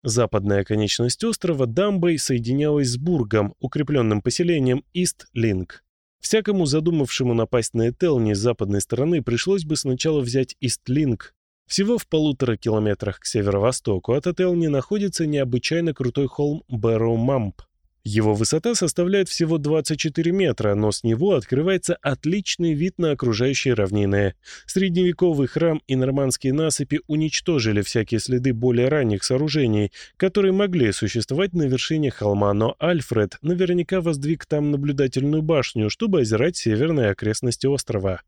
Speaker 1: Западная конечность острова Дамбой соединялась с Бургом, укрепленным поселением Ист-Линк. Всякому задумавшему напасть на Этелни с западной стороны пришлось бы сначала взять Истлинг. Всего в полутора километрах к северо-востоку от Этелни находится необычайно крутой холм Бэрроу-Мамп. Его высота составляет всего 24 метра, но с него открывается отличный вид на окружающие равнины. Средневековый храм и нормандские насыпи уничтожили всякие следы более ранних сооружений, которые могли существовать на вершине холма, но Альфред наверняка воздвиг там наблюдательную башню, чтобы озирать северные окрестности острова.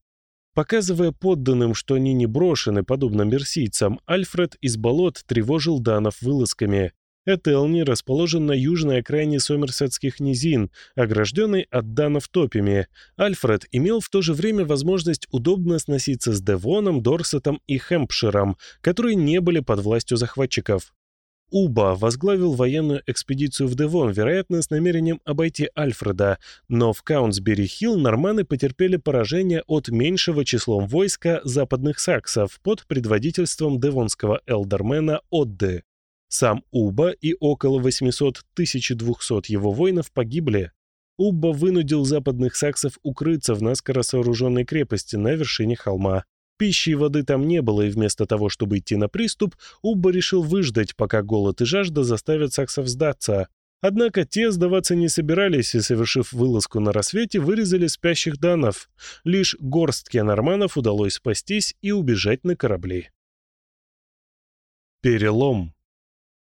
Speaker 1: Показывая подданным, что они не брошены, подобно мерсийцам, Альфред из болот тревожил данов вылазками. Этелни расположен на южной окраине Сомерсетских низин, огражденный от данов топями. Альфред имел в то же время возможность удобно сноситься с Девоном, Дорсетом и Хэмпширом, которые не были под властью захватчиков. Уба возглавил военную экспедицию в Девон, вероятно, с намерением обойти Альфреда, но в Каунсбери-Хилл норманы потерпели поражение от меньшего числом войска западных саксов под предводительством девонского элдермена Отды. Сам Уба и около 800-1200 его воинов погибли. Убба вынудил западных саксов укрыться в наскоро сооруженной крепости на вершине холма. Пищи и воды там не было, и вместо того, чтобы идти на приступ, Убба решил выждать, пока голод и жажда заставят саксов сдаться. Однако те сдаваться не собирались и, совершив вылазку на рассвете, вырезали спящих данов. Лишь горстке норманов удалось спастись и убежать на корабли. Перелом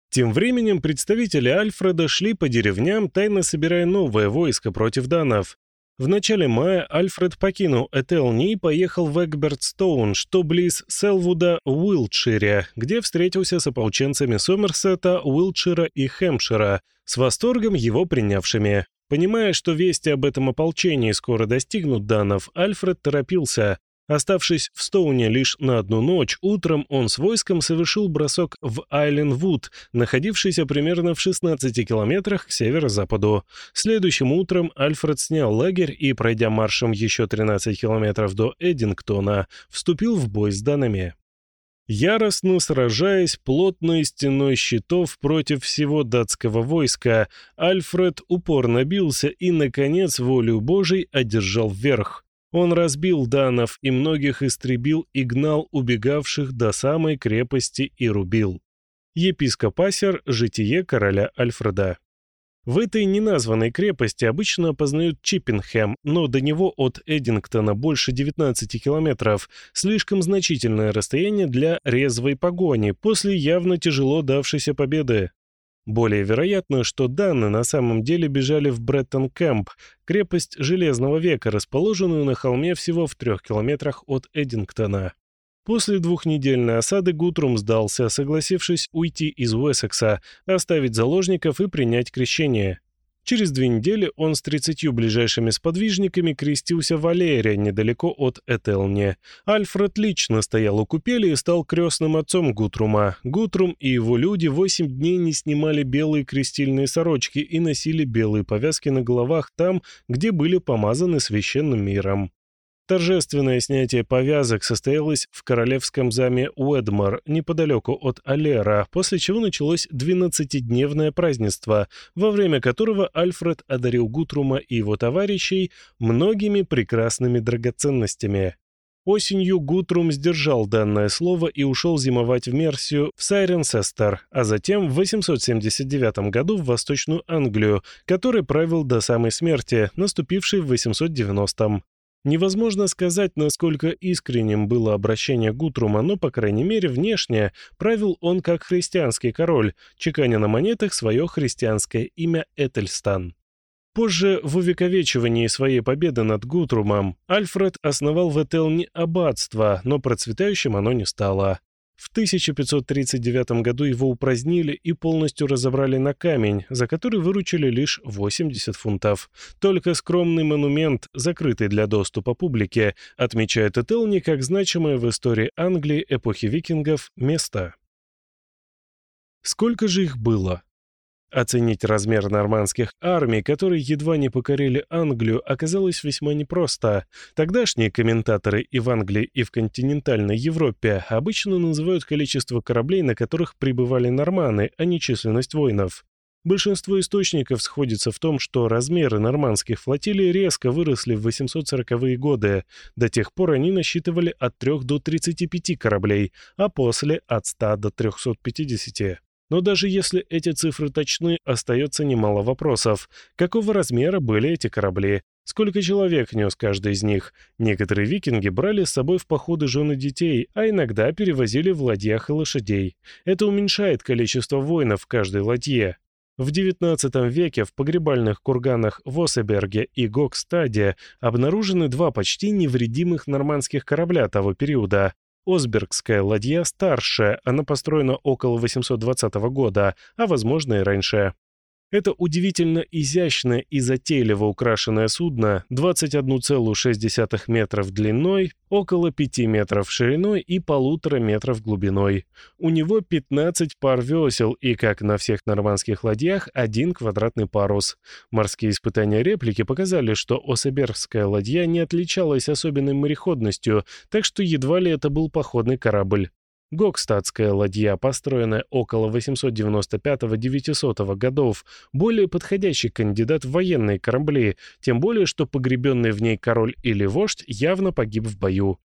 Speaker 1: тем временем представители Альфреда шли по деревням, тайно собирая новое войско против данов. В начале мая Альфред покинул Этелни и поехал в Эгбертстоун, что близ Селвуда, Уилтшире, где встретился с ополченцами Сомерсета, Уилтшира и Хэмпшира, с восторгом его принявшими. Понимая, что вести об этом ополчении скоро достигнут данов, Альфред торопился. Оставшись в Стоуне лишь на одну ночь, утром он с войском совершил бросок в Айленвуд, находившийся примерно в 16 километрах к северо-западу. Следующим утром Альфред снял лагерь и, пройдя маршем еще 13 километров до Эдингтона, вступил в бой с данными. Яростно сражаясь плотной стеной щитов против всего датского войска, Альфред упорно бился и, наконец, волю Божий одержал вверх. Он разбил данов и многих истребил и гнал убегавших до самой крепости и рубил. Епископ Асер «Житие короля Альфреда». В этой неназванной крепости обычно опознают Чиппенхэм, но до него от Эдингтона больше 19 километров, слишком значительное расстояние для резвой погони после явно тяжело давшейся победы. Более вероятно, что Данны на самом деле бежали в Бреттон-Кэмп, крепость Железного века, расположенную на холме всего в трех километрах от Эдингтона. После двухнедельной осады Гутрум сдался, согласившись уйти из Уэссекса, оставить заложников и принять крещение. Через две недели он с тридцатью ближайшими сподвижниками крестился в Алере, недалеко от Этелне. Альфред лично стоял у купели и стал крестным отцом Гутрума. Гутрум и его люди восемь дней не снимали белые крестильные сорочки и носили белые повязки на головах там, где были помазаны священным миром. Торжественное снятие повязок состоялось в королевском заме Уэдмор, неподалеку от Алера, после чего началось 12-дневное празднество, во время которого Альфред одарил Гутрума и его товарищей многими прекрасными драгоценностями. Осенью Гутрум сдержал данное слово и ушел зимовать в Мерсию в Сайренсестер, а затем в 879 году в Восточную Англию, который правил до самой смерти, наступившей в 890 -м. Невозможно сказать, насколько искренним было обращение Гутрума, но, по крайней мере, внешне правил он как христианский король, чеканя на монетах свое христианское имя Этельстан. Позже, в увековечивании своей победы над Гутрумом, Альфред основал в Этелне аббатство, но процветающим оно не стало. В 1539 году его упразднили и полностью разобрали на камень, за который выручили лишь 80 фунтов. Только скромный монумент, закрытый для доступа публике, отмечает Этелни как значимое в истории Англии эпохи викингов место. Сколько же их было? Оценить размер нормандских армий, которые едва не покорили Англию, оказалось весьма непросто. Тогдашние комментаторы и в Англии, и в континентальной Европе обычно называют количество кораблей, на которых прибывали норманы, а не численность воинов. Большинство источников сходится в том, что размеры нормандских флотилий резко выросли в 840-е годы. До тех пор они насчитывали от 3 до 35 кораблей, а после от 100 до 350. Но даже если эти цифры точны, остается немало вопросов. Какого размера были эти корабли? Сколько человек нес каждый из них? Некоторые викинги брали с собой в походы жены детей, а иногда перевозили в ладьях и лошадей. Это уменьшает количество воинов в каждой ладье. В XIX веке в погребальных курганах в Осеберге и Гокстаде обнаружены два почти невредимых нормандских корабля того периода. Осбергская ладья старшая, она построена около 820 года, а возможно и раньше. Это удивительно изящное и затейливо украшенное судно 21,6 метров длиной, около 5 метров шириной и полутора метров глубиной. У него 15 пар весел и, как на всех нормандских ладьях, один квадратный парус. Морские испытания реплики показали, что Осебергская ладья не отличалась особенной мореходностью, так что едва ли это был походный корабль. Гокстадская ладья, построенная около 895-900 годов, более подходящий кандидат в военные корабли, тем более, что погребенный в ней король или вождь явно погиб в бою.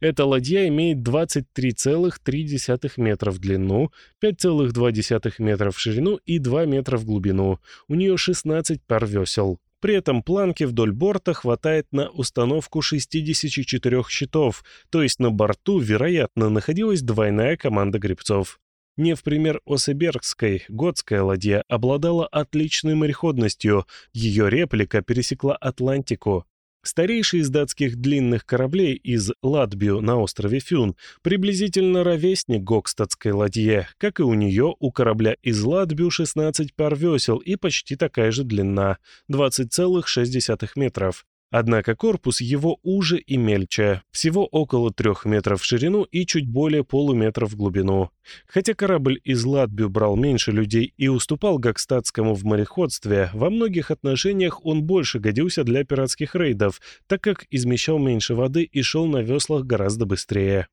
Speaker 1: Эта ладья имеет 23,3 метра в длину, 5,2 метра в ширину и 2 метра в глубину. У нее 16 пар весел. При этом планки вдоль борта хватает на установку 64 щитов, то есть на борту, вероятно, находилась двойная команда гребцов. Не в пример Осебергской, готская ладья обладала отличной мореходностью, ее реплика пересекла Атлантику. Старейший из датских длинных кораблей из Латбию на острове Фюн приблизительно ровесник Гокстадской ладье, как и у нее у корабля из Латбию 16 пар весел и почти такая же длина – 20,6 метров. Однако корпус его уже и мельче, всего около трех метров в ширину и чуть более полуметра в глубину. Хотя корабль из Латбю брал меньше людей и уступал Гакстатскому в мореходстве, во многих отношениях он больше годился для пиратских рейдов, так как измещал меньше воды и шел на веслах гораздо быстрее.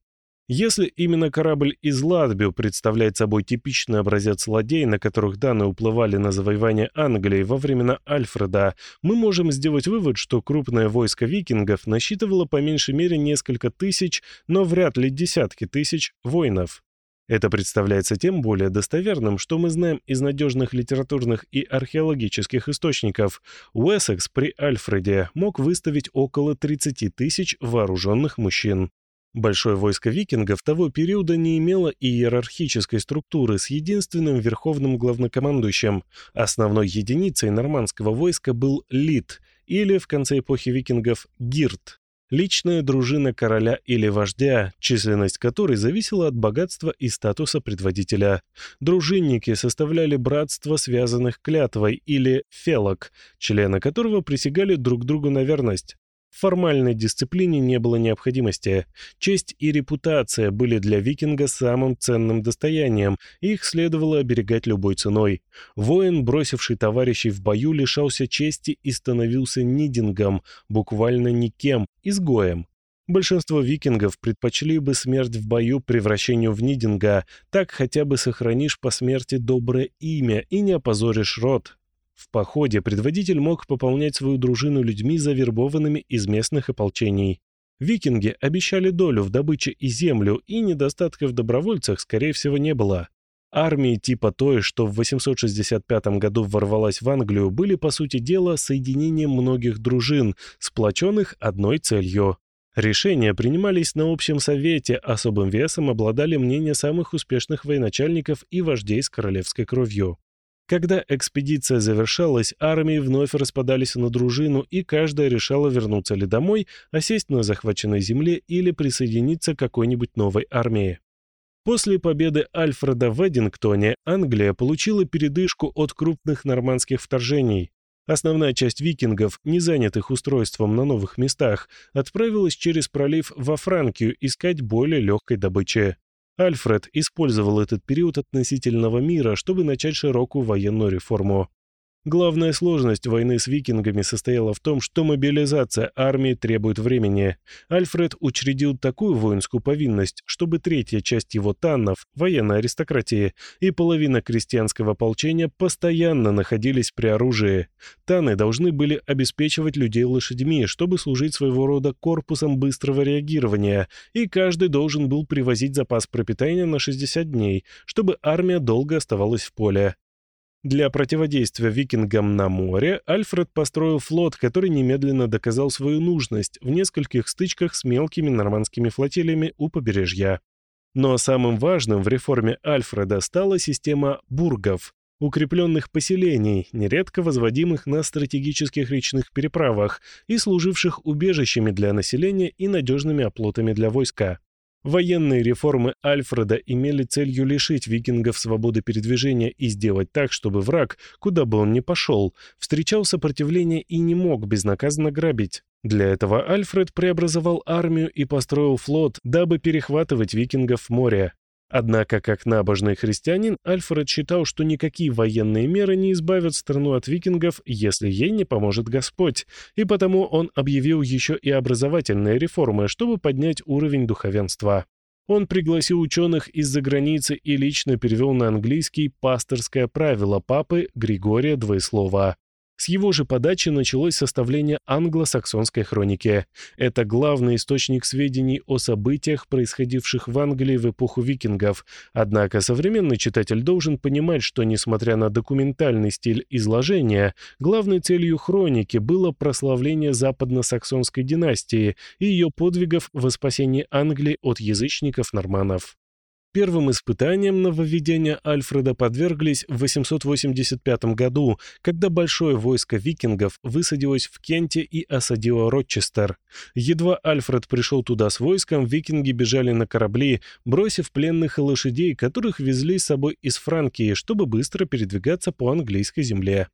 Speaker 1: Если именно корабль из Латбио представляет собой типичный образец ладей, на которых данные уплывали на завоевание Англии во времена Альфреда, мы можем сделать вывод, что крупное войско викингов насчитывало по меньшей мере несколько тысяч, но вряд ли десятки тысяч воинов. Это представляется тем более достоверным, что мы знаем из надежных литературных и археологических источников. Уэссекс при Альфреде мог выставить около 30 тысяч вооруженных мужчин. Большое войско викингов того периода не имело иерархической структуры с единственным верховным главнокомандующим. Основной единицей нормандского войска был лит, или, в конце эпохи викингов, гирт, личная дружина короля или вождя, численность которой зависела от богатства и статуса предводителя. Дружинники составляли братство связанных клятвой или фелок, члены которого присягали друг другу на верность. В формальной дисциплине не было необходимости. Честь и репутация были для викинга самым ценным достоянием, их следовало оберегать любой ценой. Воин, бросивший товарищей в бою, лишался чести и становился нидингом, буквально никем, изгоем. Большинство викингов предпочли бы смерть в бою превращению в нидинга, так хотя бы сохранишь по смерти доброе имя и не опозоришь род. В походе предводитель мог пополнять свою дружину людьми, завербованными из местных ополчений. Викинги обещали долю в добыче и землю, и недостатка в добровольцах, скорее всего, не было. Армии типа той, что в 865 году ворвалась в Англию, были, по сути дела, соединением многих дружин, сплоченных одной целью. Решения принимались на общем совете, особым весом обладали мнения самых успешных военачальников и вождей с королевской кровью. Когда экспедиция завершалась, армии вновь распадались на дружину, и каждая решала вернуться ли домой, осесть на захваченной земле или присоединиться к какой-нибудь новой армии. После победы Альфреда в Эдингтоне Англия получила передышку от крупных нормандских вторжений. Основная часть викингов, не занятых устройством на новых местах, отправилась через пролив во Франкию искать более легкой добычи. Альфред использовал этот период относительного мира, чтобы начать широкую военную реформу. Главная сложность войны с викингами состояла в том, что мобилизация армии требует времени. Альфред учредил такую воинскую повинность, чтобы третья часть его таннов, военной аристократии, и половина крестьянского ополчения постоянно находились при оружии. Таны должны были обеспечивать людей лошадьми, чтобы служить своего рода корпусом быстрого реагирования, и каждый должен был привозить запас пропитания на 60 дней, чтобы армия долго оставалась в поле. Для противодействия викингам на море Альфред построил флот, который немедленно доказал свою нужность в нескольких стычках с мелкими нормандскими флотилиями у побережья. Но самым важным в реформе Альфреда стала система бургов, укрепленных поселений, нередко возводимых на стратегических речных переправах и служивших убежищами для населения и надежными оплотами для войска. Военные реформы Альфреда имели целью лишить викингов свободы передвижения и сделать так, чтобы враг, куда бы он ни пошел, встречал сопротивление и не мог безнаказанно грабить. Для этого Альфред преобразовал армию и построил флот, дабы перехватывать викингов в море. Однако, как набожный христианин, Альфред считал, что никакие военные меры не избавят страну от викингов, если ей не поможет Господь, и потому он объявил еще и образовательные реформы, чтобы поднять уровень духовенства. Он пригласил ученых из-за границы и лично перевел на английский пасторское правило папы Григория Двоеслова. С его же подачи началось составление англосаксонской хроники. Это главный источник сведений о событиях, происходивших в Англии в эпоху викингов. Однако современный читатель должен понимать, что, несмотря на документальный стиль изложения, главной целью хроники было прославление западно-саксонской династии и ее подвигов во спасении Англии от язычников-норманов. Первым испытанием нововведения Альфреда подверглись в 885 году, когда большое войско викингов высадилось в Кенте и осадило Рочестер. Едва Альфред пришел туда с войском, викинги бежали на корабли, бросив пленных и лошадей, которых везли с собой из Франкии, чтобы быстро передвигаться по английской земле.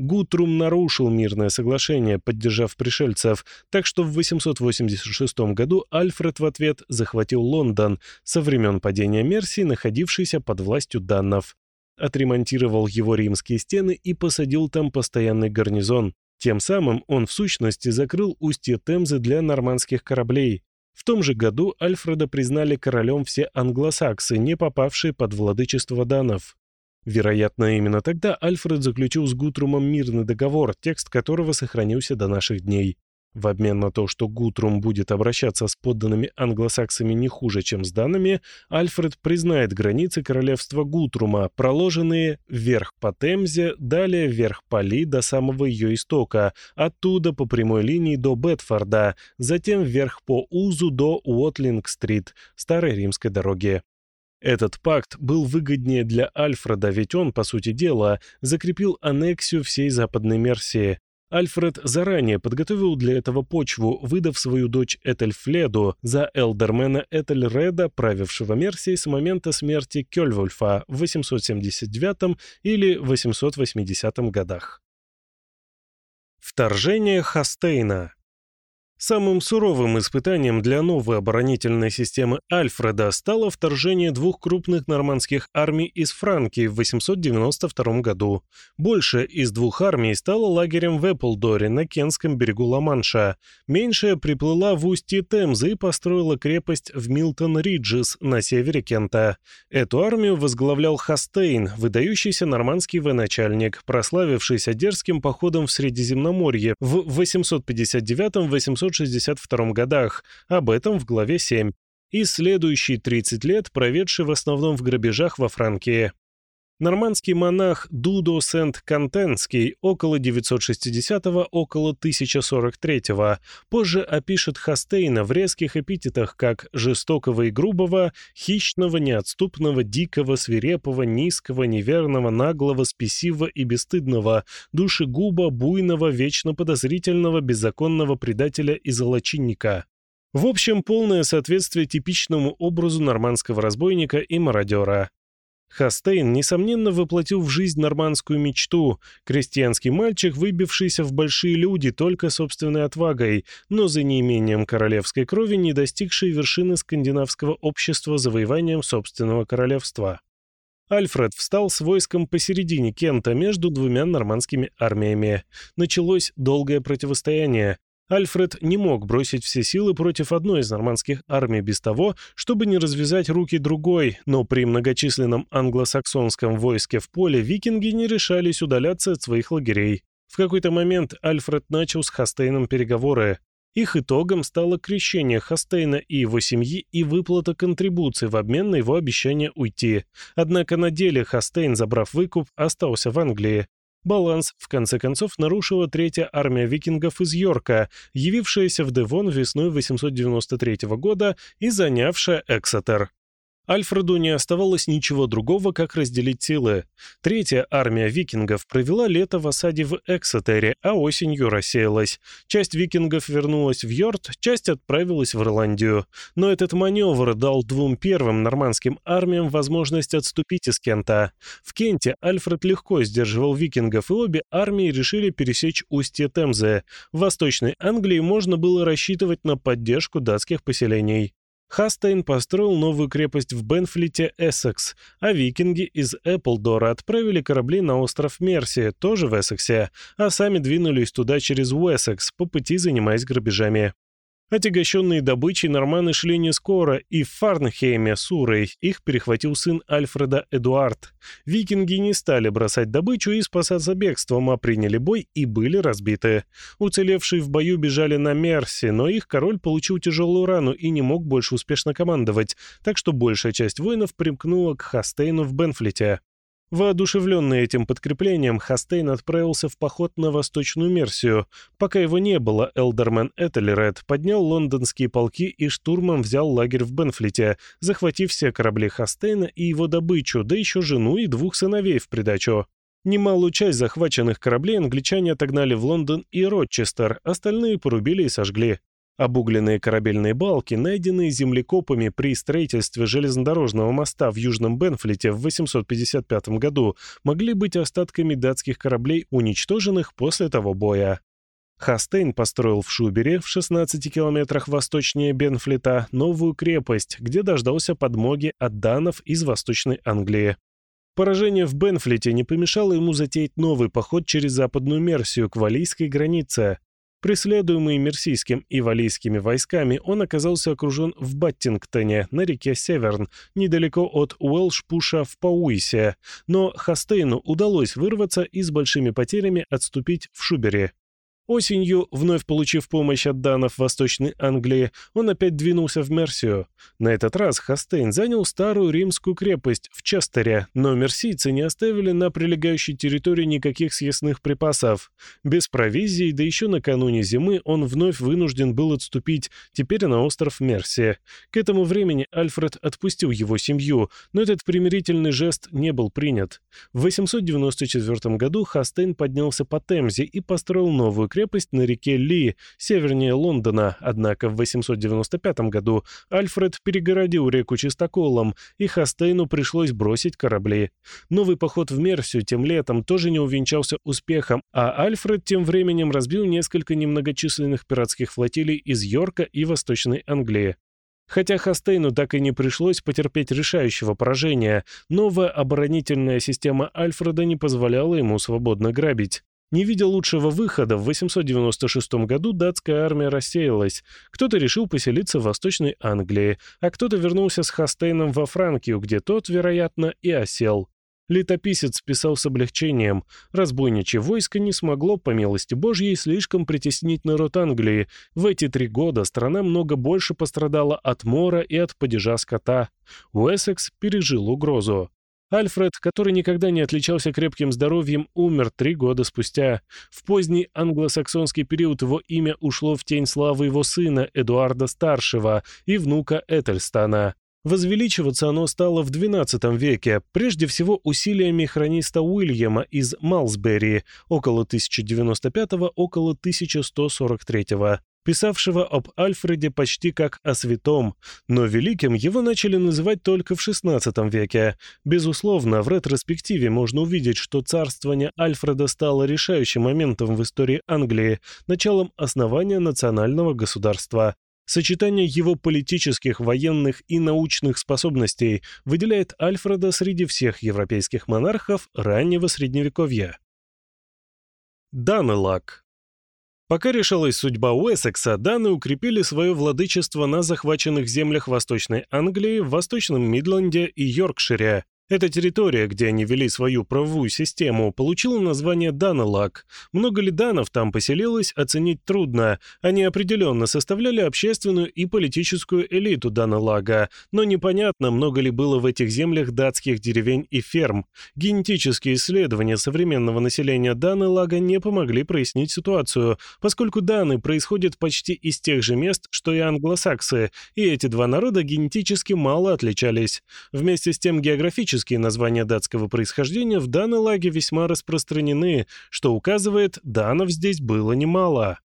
Speaker 1: Гутрум нарушил мирное соглашение, поддержав пришельцев, так что в 886 году Альфред в ответ захватил Лондон, со времен падения Мерсии, находившийся под властью даннов. Отремонтировал его римские стены и посадил там постоянный гарнизон. Тем самым он в сущности закрыл устье Темзы для нормандских кораблей. В том же году Альфреда признали королем все англосаксы, не попавшие под владычество данов. Вероятно, именно тогда Альфред заключил с Гутрумом мирный договор, текст которого сохранился до наших дней. В обмен на то, что Гутрум будет обращаться с подданными англосаксами не хуже, чем с данными, Альфред признает границы королевства Гутрума, проложенные вверх по Темзе, далее вверх по Ли до самого ее истока, оттуда по прямой линии до Бетфорда, затем вверх по Узу до Уотлинг-стрит, старой римской дороги. Этот пакт был выгоднее для Альфреда, ведь он, по сути дела, закрепил аннексию всей Западной Мерсии. Альфред заранее подготовил для этого почву, выдав свою дочь Этельфледу за элдермена Этельреда, правившего Мерсией с момента смерти Кёльвульфа в 879 или 880 годах. Вторжение Хастейна Самым суровым испытанием для новой оборонительной системы Альфреда стало вторжение двух крупных нормандских армий из Франкии в 892 году. Больше из двух армий стало лагерем в Эпплдоре на Кенском берегу Ла-Манша. Меньшая приплыла в устье Темзы и построила крепость в Милтон-Риджес на севере Кента. Эту армию возглавлял Хастейн, выдающийся нормандский военачальник, прославившийся дерзким походом в Средиземноморье в 859-860 1962 годах, об этом в главе 7, и следующие 30 лет проведший в основном в грабежах во Франкии. Нормандский монах Дудо Сент-Кантенский около 960-го, около 1043-го позже опишет Хастейна в резких эпитетах как жестокого и грубого, хищного, неотступного, дикого, свирепого, низкого, неверного, наглого, спесивого и бесстыдного, душегуба, буйного, вечно подозрительного, беззаконного предателя и злочинника. В общем, полное соответствие типичному образу нормандского разбойника и мародера. Хастейн, несомненно, воплотил в жизнь нормандскую мечту. Крестьянский мальчик, выбившийся в большие люди только собственной отвагой, но за неимением королевской крови не достигший вершины скандинавского общества завоеванием собственного королевства. Альфред встал с войском посередине Кента между двумя нормандскими армиями. Началось долгое противостояние. Альфред не мог бросить все силы против одной из нормандских армий без того, чтобы не развязать руки другой, но при многочисленном англосаксонском войске в поле викинги не решались удаляться от своих лагерей. В какой-то момент Альфред начал с Хастейном переговоры. Их итогом стало крещение Хастейна и его семьи и выплата контрибуций в обмен на его обещание уйти. Однако на деле Хастейн, забрав выкуп, остался в Англии. Баланс, в конце концов, нарушила третья армия викингов из Йорка, явившаяся в Девон весной 893 года и занявшая Эксетер. Альфреду не оставалось ничего другого, как разделить силы. Третья армия викингов провела лето в осаде в Эксетере, а осенью рассеялась. Часть викингов вернулась в Йорт, часть отправилась в Ирландию. Но этот маневр дал двум первым нормандским армиям возможность отступить из Кента. В Кенте Альфред легко сдерживал викингов, и обе армии решили пересечь устье Темзы. В Восточной Англии можно было рассчитывать на поддержку датских поселений. Хастейн построил новую крепость в Бенфлите, Эссекс, а викинги из Эпплдора отправили корабли на остров Мерси, тоже в Эссексе, а сами двинулись туда через Уэссекс, по пути занимаясь грабежами. Отягощенные добычей норманы шли не скоро, и в Фарнхейме с Урой их перехватил сын Альфреда Эдуард. Викинги не стали бросать добычу и спасаться бегством, а приняли бой и были разбиты. Уцелевшие в бою бежали на Мерси, но их король получил тяжелую рану и не мог больше успешно командовать, так что большая часть воинов примкнула к Хастейну в Бенфлите. Воодушевленный этим подкреплением, Хастейн отправился в поход на Восточную Мерсию. Пока его не было, Элдермен Этельред поднял лондонские полки и штурмом взял лагерь в Бенфлите, захватив все корабли Хастейна и его добычу, да еще жену и двух сыновей в придачу. Немалую часть захваченных кораблей англичане отогнали в Лондон и Рочестер, остальные порубили и сожгли. Обугленные корабельные балки, найденные землекопами при строительстве железнодорожного моста в Южном Бенфлите в 855 году, могли быть остатками датских кораблей, уничтоженных после того боя. Хастейн построил в Шубере, в 16 километрах восточнее Бенфлита, новую крепость, где дождался подмоги от данов из Восточной Англии. Поражение в Бенфлите не помешало ему затеять новый поход через Западную Мерсию к валийской границе. Преследуемый мерсийским и валийскими войсками, он оказался окружен в Баттингтоне, на реке Северн, недалеко от Уэлшпуша в Пауисе, но Хастейну удалось вырваться и с большими потерями отступить в Шубере. Осенью, вновь получив помощь от данов Восточной Англии, он опять двинулся в Мерсию. На этот раз Хастейн занял старую римскую крепость в Честере, но мерсийцы не оставили на прилегающей территории никаких съестных припасов. Без провизии, да еще накануне зимы, он вновь вынужден был отступить, теперь на остров Мерсия. К этому времени Альфред отпустил его семью, но этот примирительный жест не был принят. В 894 году Хастейн поднялся по Темзе и построил новую крепость крепость на реке Ли, севернее Лондона, однако в 895 году Альфред перегородил реку чистоколом, и Хастейну пришлось бросить корабли. Новый поход в Мерсию тем летом тоже не увенчался успехом, а Альфред тем временем разбил несколько немногочисленных пиратских флотилий из Йорка и Восточной Англии. Хотя Хастейну так и не пришлось потерпеть решающего поражения, новая оборонительная система Альфреда не позволяла ему свободно грабить. Не видя лучшего выхода, в 896 году датская армия рассеялась. Кто-то решил поселиться в Восточной Англии, а кто-то вернулся с Хастейном во Франкию, где тот, вероятно, и осел. Летописец писал с облегчением. Разбойничье войско не смогло, по милости Божьей, слишком притеснить народ Англии. В эти три года страна много больше пострадала от мора и от падежа скота. Уэссекс пережил угрозу. Альфред, который никогда не отличался крепким здоровьем, умер три года спустя. В поздний англосаксонский период его имя ушло в тень славы его сына Эдуарда Старшего и внука Этельстана. Возвеличиваться оно стало в XII веке, прежде всего усилиями хрониста Уильяма из Малсбери около 1095 около 1143 писавшего об Альфреде почти как о святом, но великим его начали называть только в XVI веке. Безусловно, в ретроспективе можно увидеть, что царствование Альфреда стало решающим моментом в истории Англии, началом основания национального государства. Сочетание его политических, военных и научных способностей выделяет Альфреда среди всех европейских монархов раннего Средневековья. Данелак Пока решалась судьба Уэссекса, Даны укрепили свое владычество на захваченных землях Восточной Англии, в Восточном Мидленде и Йоркшире, эта территория, где они вели свою правовую систему, получила название Данелак. Много ли данов там поселилось, оценить трудно. Они определенно составляли общественную и политическую элиту Данелага, но непонятно, много ли было в этих землях датских деревень и ферм. Генетические исследования современного населения Данелага не помогли прояснить ситуацию, поскольку даны происходят почти из тех же мест, что и англосаксы, и эти два народа генетически мало отличались. Вместе с тем географически Географические названия датского происхождения в Данелаге весьма распространены, что указывает, данов здесь было немало.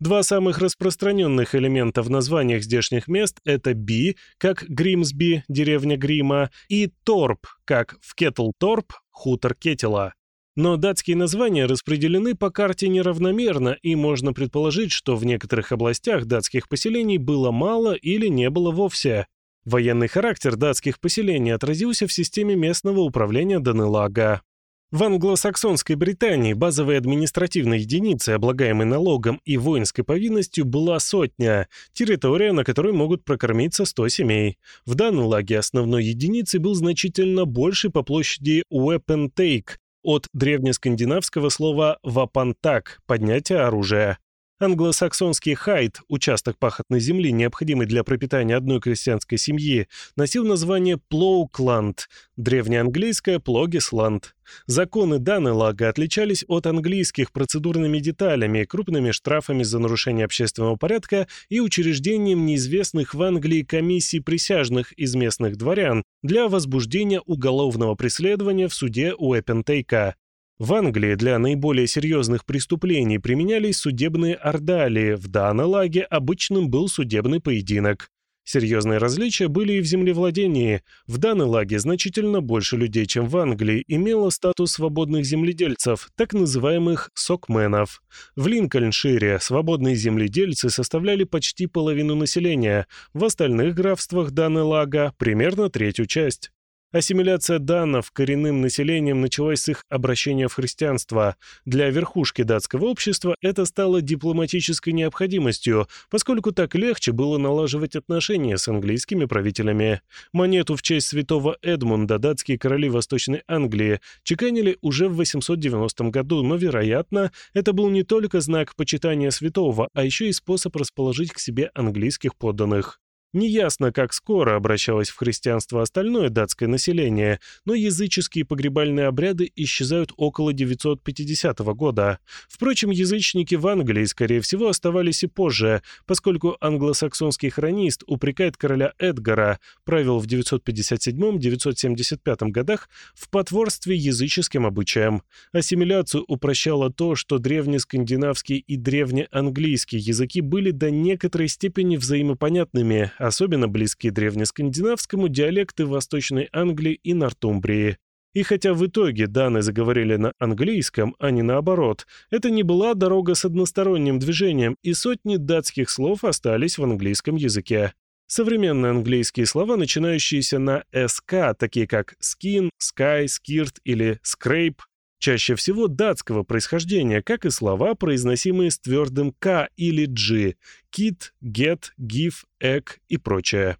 Speaker 1: Два самых распространенных элемента в названиях здешних мест — это «би», как Гримсби, деревня Грима, и «торп», как в Кеттлторп, хутор Кетела. Но датские названия распределены по карте неравномерно, и можно предположить, что в некоторых областях датских поселений было мало или не было вовсе. Военный характер датских поселений отразился в системе местного управления Данелага. В англосаксонской Британии базовой административной единицей, облагаемой налогом и воинской повинностью, была сотня, территория, на которой могут прокормиться 100 семей. В Данелаге основной единицей был значительно больше по площади weapon take, от древнескандинавского слова «вапантак» — поднятие оружия. Англосаксонский хайт, участок пахотной земли, необходимый для пропитания одной крестьянской семьи, носил название Плоукланд, древнеанглийское Плогисланд. Законы Данелага отличались от английских процедурными деталями, крупными штрафами за нарушение общественного порядка и учреждением неизвестных в Англии комиссий присяжных из местных дворян для возбуждения уголовного преследования в суде Уэппентейка. В Англии для наиболее серьезных преступлений применялись судебные ордалии, в Данелаге обычным был судебный поединок. Серьезные различия были и в землевладении. В Данелаге значительно больше людей, чем в Англии, имело статус свободных земледельцев, так называемых сокменов. В Линкольншире свободные земледельцы составляли почти половину населения, в остальных графствах Данелага – примерно третью часть. Ассимиляция данов коренным населением началась с их обращения в христианство. Для верхушки датского общества это стало дипломатической необходимостью, поскольку так легче было налаживать отношения с английскими правителями. Монету в честь святого Эдмунда датские короли Восточной Англии чеканили уже в 890 году, но, вероятно, это был не только знак почитания святого, а еще и способ расположить к себе английских подданных. Неясно, как скоро обращалось в христианство остальное датское население, но языческие погребальные обряды исчезают около 950 года. Впрочем, язычники в Англии, скорее всего, оставались и позже, поскольку англосаксонский хронист упрекает короля Эдгара, правил в 957-975 годах, в потворстве языческим обычаям. Ассимиляцию упрощало то, что древнескандинавский и древнеанглийский языки были до некоторой степени взаимопонятными, особенно близкие древнескандинавскому диалекты Восточной Англии и Нортумбрии. И хотя в итоге даны заговорили на английском, а не наоборот, это не была дорога с односторонним движением, и сотни датских слов остались в английском языке. Современные английские слова, начинающиеся на «sk», такие как «skin», «sky», «skirt» или «scrape», чаще всего датского происхождения, как и слова, произносимые с твердым «к» или «g» — «kit», «get», «give», «egg» и прочее.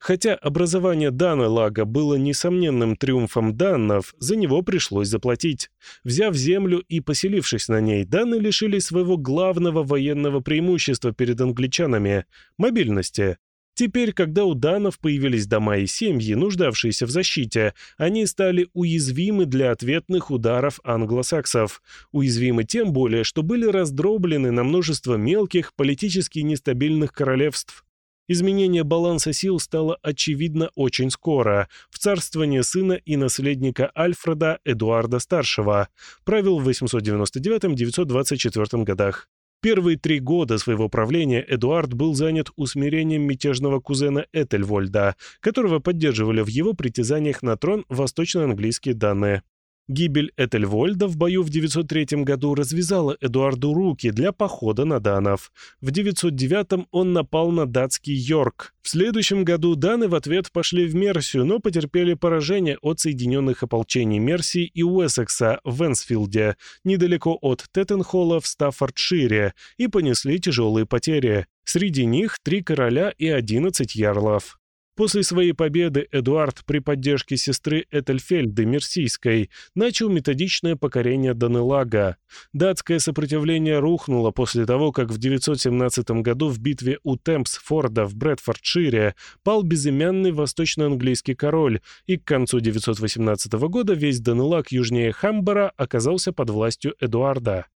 Speaker 1: Хотя образование Дана-Лага было несомненным триумфом даннов, за него пришлось заплатить. Взяв землю и поселившись на ней, даны лишились своего главного военного преимущества перед англичанами — мобильности. Теперь, когда у данов появились дома и семьи, нуждавшиеся в защите, они стали уязвимы для ответных ударов англосаксов. Уязвимы тем более, что были раздроблены на множество мелких, политически нестабильных королевств. Изменение баланса сил стало очевидно очень скоро, в царствование сына и наследника Альфреда Эдуарда Старшего, правил в 899-924 годах. Первые три года своего правления Эдуард был занят усмирением мятежного кузена Этельвольда, которого поддерживали в его притязаниях на трон восточно-английские данные. Гибель Этельвольда в бою в 903 году развязала Эдуарду руки для похода на данов. В 909 он напал на датский Йорк. В следующем году даны в ответ пошли в Мерсию, но потерпели поражение от соединенных ополчений Мерсии и Уэссекса в Венсфилде, недалеко от Теттенхолла в Стаффордшире, и понесли тяжелые потери. Среди них три короля и одиннадцать ярлов. После своей победы Эдуард при поддержке сестры Этельфельды Мерсийской начал методичное покорение Данелага. Датское сопротивление рухнуло после того, как в 917 году в битве у Темпсфорда в Брэдфордшире пал безымянный восточно-английский король, и к концу 918 года весь Данелаг южнее Хамбара оказался под властью Эдуарда.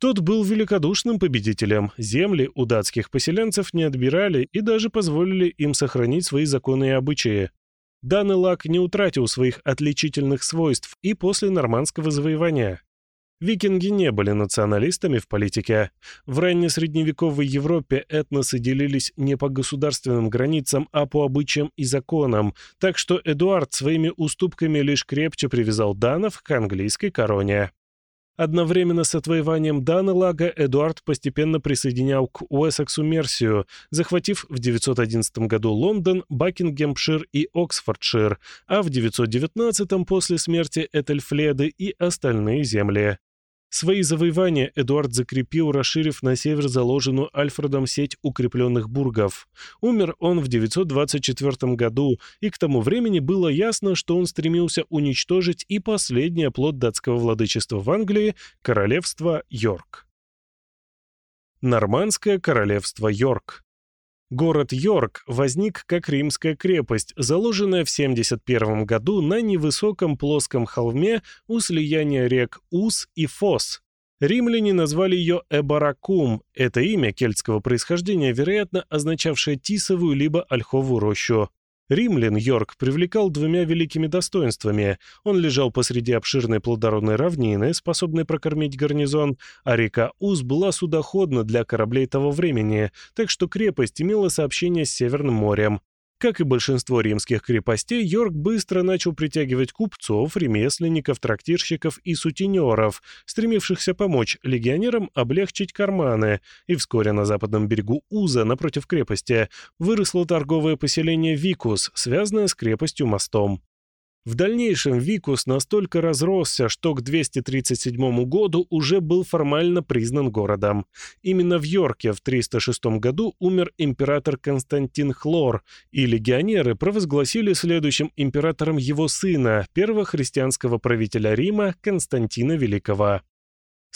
Speaker 1: Тот был великодушным победителем, земли у датских поселенцев не отбирали и даже позволили им сохранить свои законы и обычаи. Данный лак не утратил своих отличительных свойств и после нормандского завоевания. Викинги не были националистами в политике. В раннесредневековой Европе этносы делились не по государственным границам, а по обычаям и законам, так что Эдуард своими уступками лишь крепче привязал данов к английской короне. Одновременно с отвоеванием Данелага Эдуард постепенно присоединял к Уэссексу Мерсию, захватив в 911 году Лондон, Бакингемшир и Оксфордшир, а в 919 после смерти Этельфледы и остальные земли. Свои завоевания Эдуард закрепил, расширив на север заложенную Альфредом сеть укрепленных бургов. Умер он в 924 году, и к тому времени было ясно, что он стремился уничтожить и последний оплот датского владычества в Англии – королевство Йорк. Нормандское королевство Йорк Город Йорк возник как римская крепость, заложенная в 71 году на невысоком плоском холме у слияния рек Ус и Фос. Римляне назвали ее Эбаракум, это имя кельтского происхождения, вероятно, означавшее тисовую либо ольховую рощу. Римлян Йорк привлекал двумя великими достоинствами. Он лежал посреди обширной плодородной равнины, способной прокормить гарнизон, а река Уз была судоходна для кораблей того времени, так что крепость имела сообщение с Северным морем. Как и большинство римских крепостей, Йорк быстро начал притягивать купцов, ремесленников, трактирщиков и сутенеров, стремившихся помочь легионерам облегчить карманы, и вскоре на западном берегу Уза, напротив крепости, выросло торговое поселение Викус, связанное с крепостью мостом. В дальнейшем Викус настолько разросся, что к 237 году уже был формально признан городом. Именно в Йорке в 306 году умер император Константин Хлор, и легионеры провозгласили следующим императором его сына, первого христианского правителя Рима Константина Великого.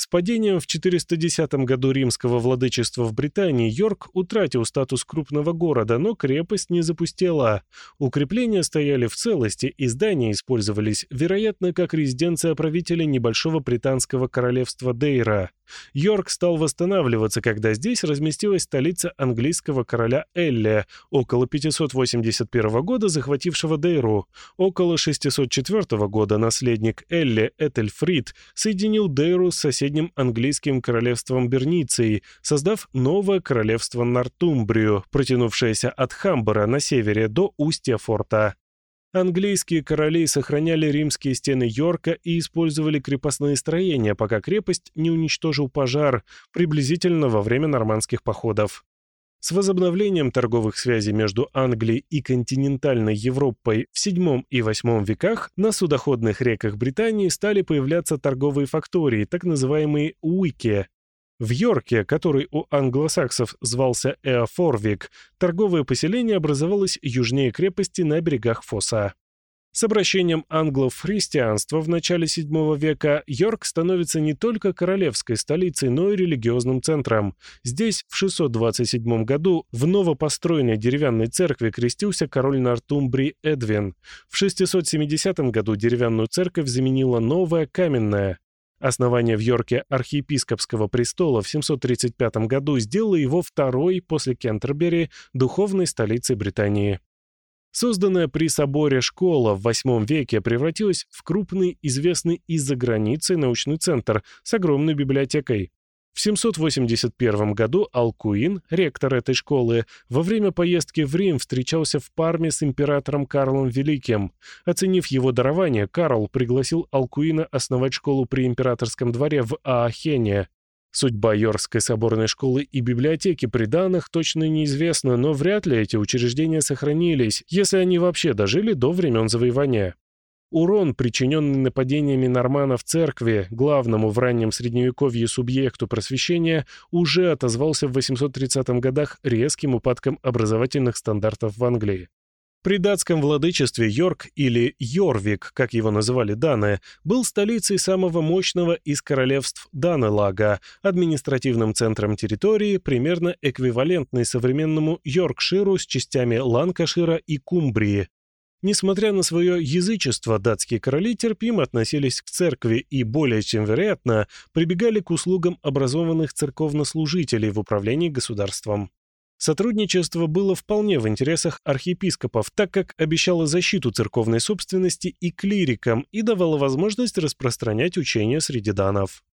Speaker 1: С падением в 410 году римского владычества в Британии Йорк утратил статус крупного города, но крепость не запустела. Укрепления стояли в целости, и здания использовались, вероятно, как резиденция правителя небольшого британского королевства Дейра. Йорк стал восстанавливаться, когда здесь разместилась столица английского короля Элли, около 581 года захватившего Дейру. Около 604 года наследник Элли Этельфрид соединил Дейру с соседним английским королевством Берницией, создав новое королевство Нортумбрию, протянувшееся от Хамбера на севере до устья форта. Английские короли сохраняли римские стены Йорка и использовали крепостные строения, пока крепость не уничтожил пожар, приблизительно во время нормандских походов. С возобновлением торговых связей между Англией и континентальной Европой в VII и VIII веках на судоходных реках Британии стали появляться торговые фактории, так называемые «уики», в Йорке, который у англосаксов звался Эофорвик, торговое поселение образовалось южнее крепости на берегах Фоса. С обращением англов в христианство в начале VII века Йорк становится не только королевской столицей, но и религиозным центром. Здесь в 627 году в новопостроенной деревянной церкви крестился король Нортумбрий Эдвин. В 670 году деревянную церковь заменила новая каменная. Основание в Йорке архиепископского престола в 735 году сделало его второй после Кентербери духовной столицей Британии. Созданная при соборе школа в VIII веке превратилась в крупный, известный из-за границы научный центр с огромной библиотекой. В 781 году Алкуин, ректор этой школы, во время поездки в Рим встречался в Парме с императором Карлом Великим. Оценив его дарование, Карл пригласил Алкуина основать школу при императорском дворе в Аахене. Судьба Йоркской соборной школы и библиотеки при данных точно неизвестна, но вряд ли эти учреждения сохранились, если они вообще дожили до времен завоевания. Урон, причиненный нападениями норманов церкви, главному в раннем средневековье субъекту просвещения, уже отозвался в 830 годах резким упадком образовательных стандартов в Англии. При датском владычестве Йорк или Йорвик, как его называли даны, был столицей самого мощного из королевств Данелага, административным центром территории, примерно эквивалентной современному Йоркширу с частями Ланкашира и Кумбрии, Несмотря на свое язычество, датские короли терпимо относились к церкви и, более чем вероятно, прибегали к услугам образованных церковнослужителей в управлении государством. Сотрудничество было вполне в интересах архиепископов, так как обещало защиту церковной собственности и клирикам и давало возможность распространять учения среди данов.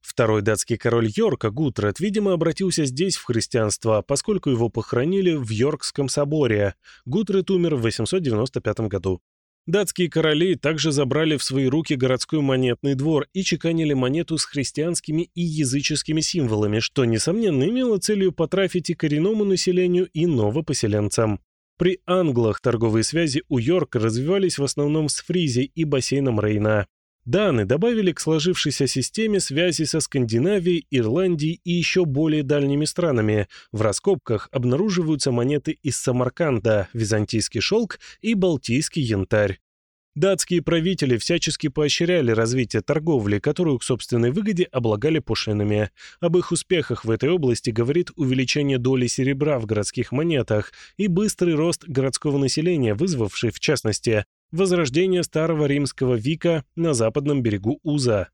Speaker 1: Второй датский король Йорка, Гутред, видимо, обратился здесь в христианство, поскольку его похоронили в Йоркском соборе. Гутред умер в 895 году. Датские короли также забрали в свои руки городской монетный двор и чеканили монету с христианскими и языческими символами, что, несомненно, имело целью потрафить и коренному населению, и новопоселенцам. При англах торговые связи у Йорка развивались в основном с Фризией и бассейном Рейна. Даны добавили к сложившейся системе связи со Скандинавией, Ирландией и еще более дальними странами. В раскопках обнаруживаются монеты из Самарканда, византийский шелк и балтийский янтарь. Датские правители всячески поощряли развитие торговли, которую к собственной выгоде облагали пошлинами. Об их успехах в этой области говорит увеличение доли серебра в городских монетах и быстрый рост городского населения, вызвавший, в частности, возрождение старого римского вика на западном берегу Уза.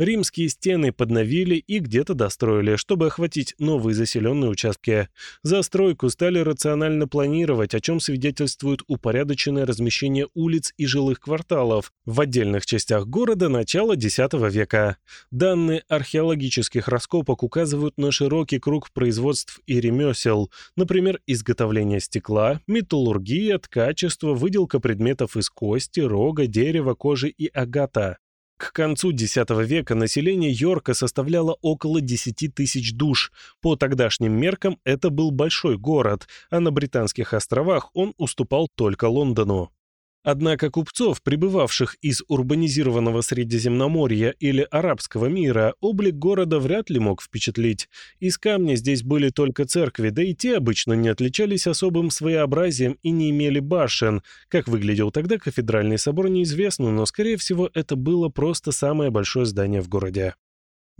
Speaker 1: Римские стены подновили и где-то достроили, чтобы охватить новые заселенные участки. Застройку стали рационально планировать, о чем свидетельствует упорядоченное размещение улиц и жилых кварталов в отдельных частях города начала X века. Данные археологических раскопок указывают на широкий круг производств и ремесел, например, изготовление стекла, металлургия, ткачество, выделка предметов из кости, рога, дерева, кожи и агата. К концу X века население Йорка составляло около 10 тысяч душ. По тогдашним меркам это был большой город, а на Британских островах он уступал только Лондону. Однако купцов, прибывавших из урбанизированного Средиземноморья или арабского мира, облик города вряд ли мог впечатлить. Из камня здесь были только церкви, да и те обычно не отличались особым своеобразием и не имели башен. Как выглядел тогда кафедральный собор, неизвестно, но, скорее всего, это было просто самое большое здание в городе.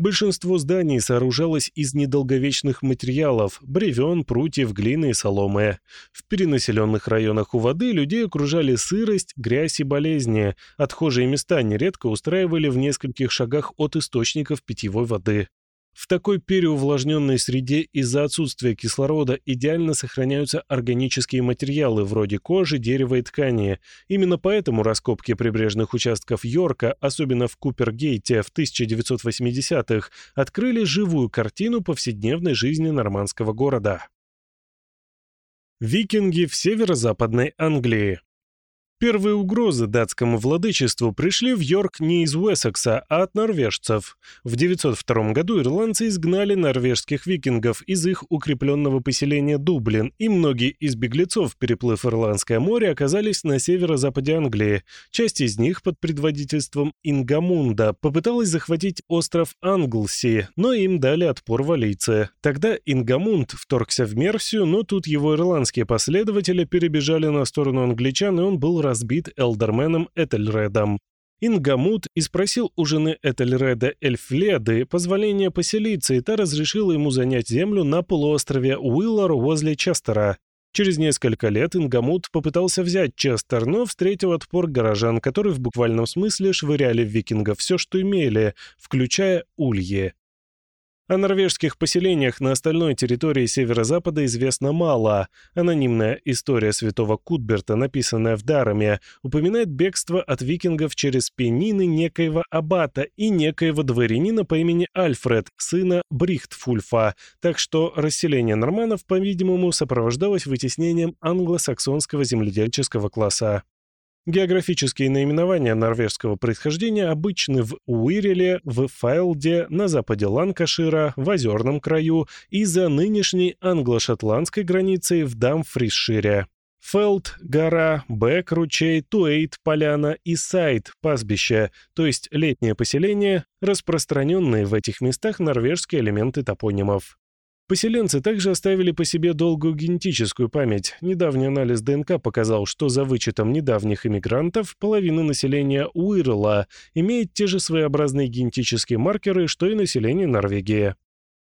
Speaker 1: Большинство зданий сооружалось из недолговечных материалов – бревен, прутьев, глины и соломы. В перенаселенных районах у воды людей окружали сырость, грязь и болезни. Отхожие места нередко устраивали в нескольких шагах от источников питьевой воды. В такой переувлажненной среде из-за отсутствия кислорода идеально сохраняются органические материалы вроде кожи, дерева и ткани. Именно поэтому раскопки прибрежных участков Йорка, особенно в Купергейте в 1980-х, открыли живую картину повседневной жизни нормандского города. Викинги в северо-западной Англии Первые угрозы датскому владычеству пришли в Йорк не из Уэссекса, а от норвежцев. В 902 году ирландцы изгнали норвежских викингов из их укрепленного поселения Дублин, и многие из беглецов, переплыв Ирландское море, оказались на северо-западе Англии. Часть из них под предводительством Ингамунда попыталась захватить остров Англси, но им дали отпор валийцы. Тогда Ингамунд вторгся в Мерсию, но тут его ирландские последователи перебежали на сторону англичан, и он был разбит Элдерменом Этельредом. Ингамут и спросил у жены Этельреда Эльфледы позволения поселиться, и та разрешила ему занять землю на полуострове Уиллар возле Честера. Через несколько лет Ингамут попытался взять Честер, но встретил отпор горожан, которые в буквальном смысле швыряли в викингов все, что имели, включая ульи. О норвежских поселениях на остальной территории северо-запада известно мало. Анонимная история святого Кутберта, написанная в Дараме, упоминает бегство от викингов через пенины некоего аббата и некоего дворянина по имени Альфред, сына Брихтфульфа, так что расселение норманов, по-видимому, сопровождалось вытеснением англосаксонского земледельческого класса. Географические наименования норвежского происхождения обычны в Уиреле, в Файлде, на западе Ланкашира, в Озерном краю и за нынешней англо-шотландской границей в Дамфрисшире. Фелд, гора, Бэк, ручей, Туэйт, поляна и Сайт, пастбище, то есть летнее поселение, распространенные в этих местах норвежские элементы топонимов. Поселенцы также оставили по себе долгую генетическую память. Недавний анализ ДНК показал, что за вычетом недавних иммигрантов половина населения Уирла имеет те же своеобразные генетические маркеры, что и население Норвегии.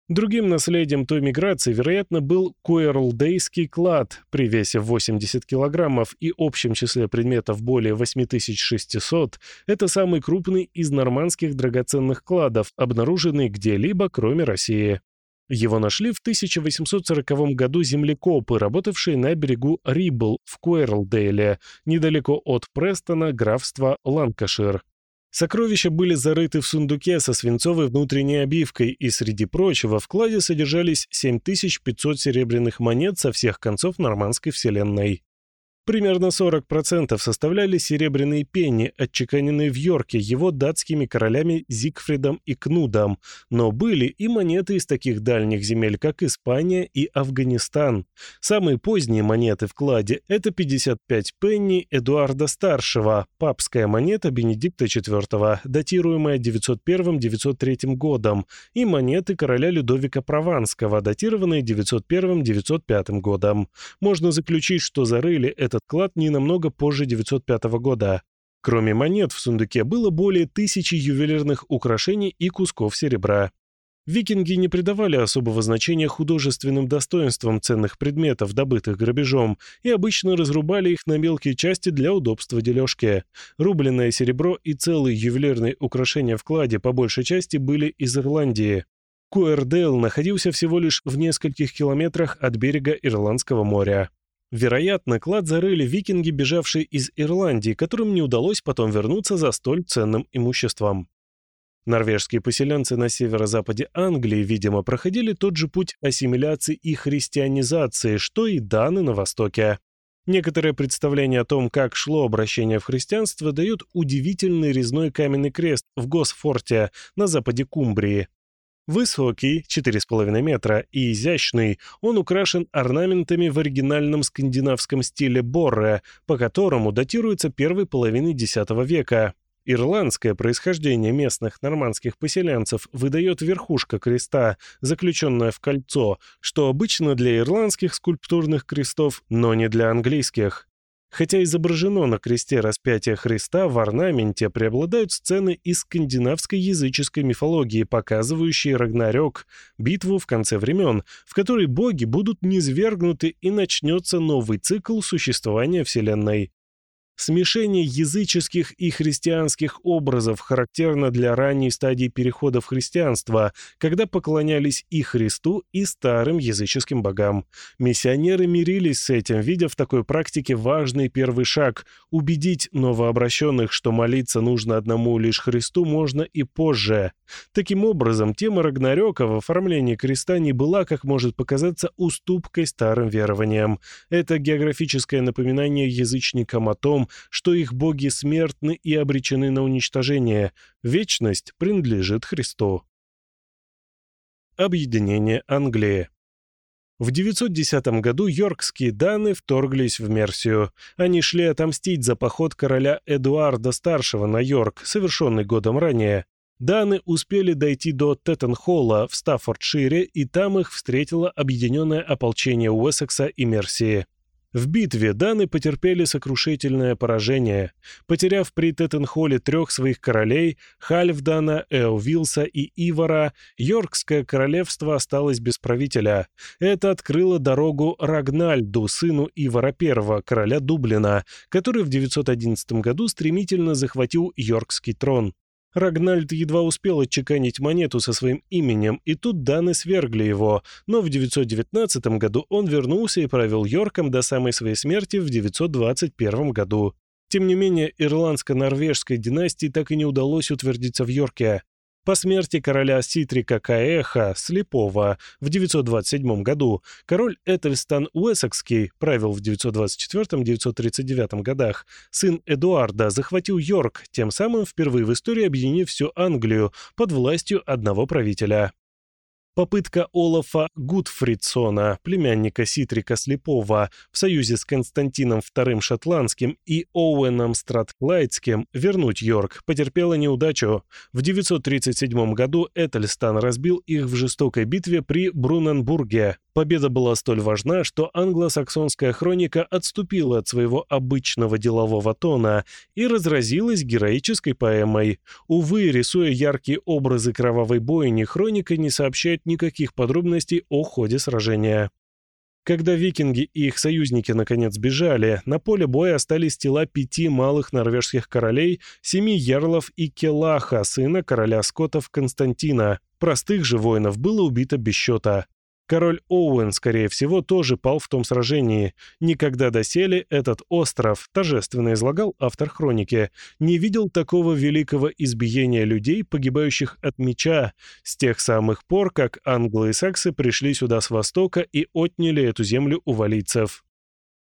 Speaker 1: Другим наследием той миграции, вероятно, был Куэрлдейский клад при весе 80 килограммов и общем числе предметов более 8600. Это самый крупный из нормандских драгоценных кладов, обнаруженный где-либо, кроме России. Его нашли в 1840 году землекопы, работавшие на берегу Рибл в Куэрлдейле, недалеко от Престона, графства Ланкашир. Сокровища были зарыты в сундуке со свинцовой внутренней обивкой, и среди прочего в кладе содержались 7500 серебряных монет со всех концов нормандской вселенной. Примерно 40% составляли серебряные пенни, отчеканенные в Йорке его датскими королями Зигфридом и Кнудом, но были и монеты из таких дальних земель, как Испания и Афганистан. Самые поздние монеты в кладе – это 55 пенни Эдуарда Старшего, папская монета Бенедикта IV, датируемая 901-903 годом, и монеты короля Людовика Прованского, датированные 901-905 годом. Можно заключить, что зарыли это этот клад не намного позже 905 года. Кроме монет в сундуке было более тысячи ювелирных украшений и кусков серебра. Викинги не придавали особого значения художественным достоинствам ценных предметов, добытых грабежом, и обычно разрубали их на мелкие части для удобства дележки. Рубленное серебро и целые ювелирные украшения в кладе по большей части были из Ирландии. Куэрдейл находился всего лишь в нескольких километрах от берега Ирландского моря. Вероятно, клад зарыли викинги, бежавшие из Ирландии, которым не удалось потом вернуться за столь ценным имуществом. Норвежские поселенцы на северо-западе Англии, видимо, проходили тот же путь ассимиляции и христианизации, что и даны на Востоке. Некоторое представление о том, как шло обращение в христианство, дает удивительный резной каменный крест в Госфорте на западе Кумбрии. Высокий, 4,5 метра, и изящный, он украшен орнаментами в оригинальном скандинавском стиле борре, по которому датируется первой половины X века. Ирландское происхождение местных нормандских поселенцев выдает верхушка креста, заключенная в кольцо, что обычно для ирландских скульптурных крестов, но не для английских. Хотя изображено на кресте распятия Христа, в орнаменте преобладают сцены из скандинавской языческой мифологии, показывающие Рагнарёк, битву в конце времен, в которой боги будут низвергнуты и начнется новый цикл существования Вселенной. Смешение языческих и христианских образов характерно для ранней стадии перехода в христианство, когда поклонялись и Христу, и старым языческим богам. Миссионеры мирились с этим, видя в такой практике важный первый шаг – убедить новообращенных, что молиться нужно одному лишь Христу можно и позже. Таким образом, тема Рагнарёка в оформлении креста не была, как может показаться, уступкой старым верованиям. Это географическое напоминание язычникам о том, что их боги смертны и обречены на уничтожение. Вечность принадлежит Христу. Объединение Англии в 910 году йоркские даны вторглись в Мерсию. Они шли отомстить за поход короля Эдуарда Старшего на Йорк, совершенный годом ранее. Даны успели дойти до Теттенхолла в Стаффордшире, и там их встретило объединенное ополчение Уэссекса и Мерсии. В битве даны потерпели сокрушительное поражение. Потеряв при Теттенхолле трех своих королей, Хальфдана, Эовилса и Ивара, Йоркское королевство осталось без правителя. Это открыло дорогу Рагнальду, сыну Ивара I, короля Дублина, который в 911 году стремительно захватил Йоркский трон. Рагнальд едва успел отчеканить монету со своим именем, и тут Даны свергли его, но в 919 году он вернулся и правил Йорком до самой своей смерти в 921 году. Тем не менее, ирландско-норвежской династии так и не удалось утвердиться в Йорке. По смерти короля Ситрика Каэха, слепого, в 927 году, король Этельстан Уэссекский, правил в 924-939 годах, сын Эдуарда захватил Йорк, тем самым впервые в истории объединив всю Англию под властью одного правителя. Попытка Олафа Гудфридсона, племянника Ситрика Слепого, в союзе с Константином II Шотландским и Оуэном Стратклайдским вернуть Йорк потерпела неудачу. В 937 году Этельстан разбил их в жестокой битве при Бруненбурге. Победа была столь важна, что англосаксонская хроника отступила от своего обычного делового тона и разразилась героической поэмой. Увы, рисуя яркие образы кровавой бойни, хроника не сообщает никаких подробностей о ходе сражения. Когда викинги и их союзники наконец бежали, на поле боя остались тела пяти малых норвежских королей, семи ярлов и Келаха, сына короля скотов Константина. Простых же воинов было убито без счета. Король Оуэн, скорее всего, тоже пал в том сражении. Никогда доселе этот остров, торжественно излагал автор хроники, не видел такого великого избиения людей, погибающих от меча, с тех самых пор, как англы и саксы пришли сюда с востока и отняли эту землю у валийцев.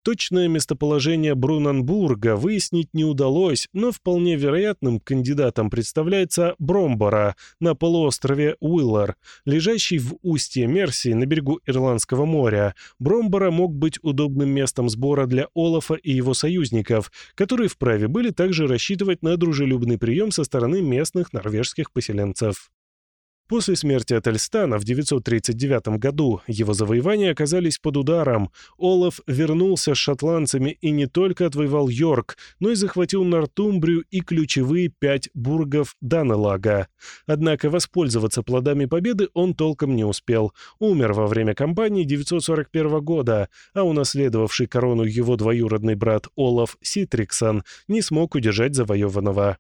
Speaker 1: Точное местоположение Брунанбурга выяснить не удалось, но вполне вероятным кандидатом представляется Бромбора на полуострове Уиллар, лежащий в устье Мерсии на берегу Ирландского моря. Бромбора мог быть удобным местом сбора для Олафа и его союзников, которые вправе были также рассчитывать на дружелюбный прием со стороны местных норвежских поселенцев. После смерти Ательстана в 939 году его завоевания оказались под ударом. Олаф вернулся с шотландцами и не только отвоевал Йорк, но и захватил Нортумбрию и ключевые пять бургов Данелага. Однако воспользоваться плодами победы он толком не успел. Умер во время кампании 941 года, а унаследовавший корону его двоюродный брат Олаф Ситриксон не смог удержать завоеванного.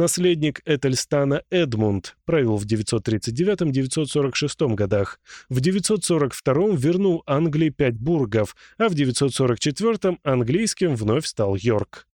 Speaker 1: Наследник Этельстана Эдмунд правил в 939-946 годах. В 942 вернул Англии пять бургов, а в 944 английским вновь стал Йорк.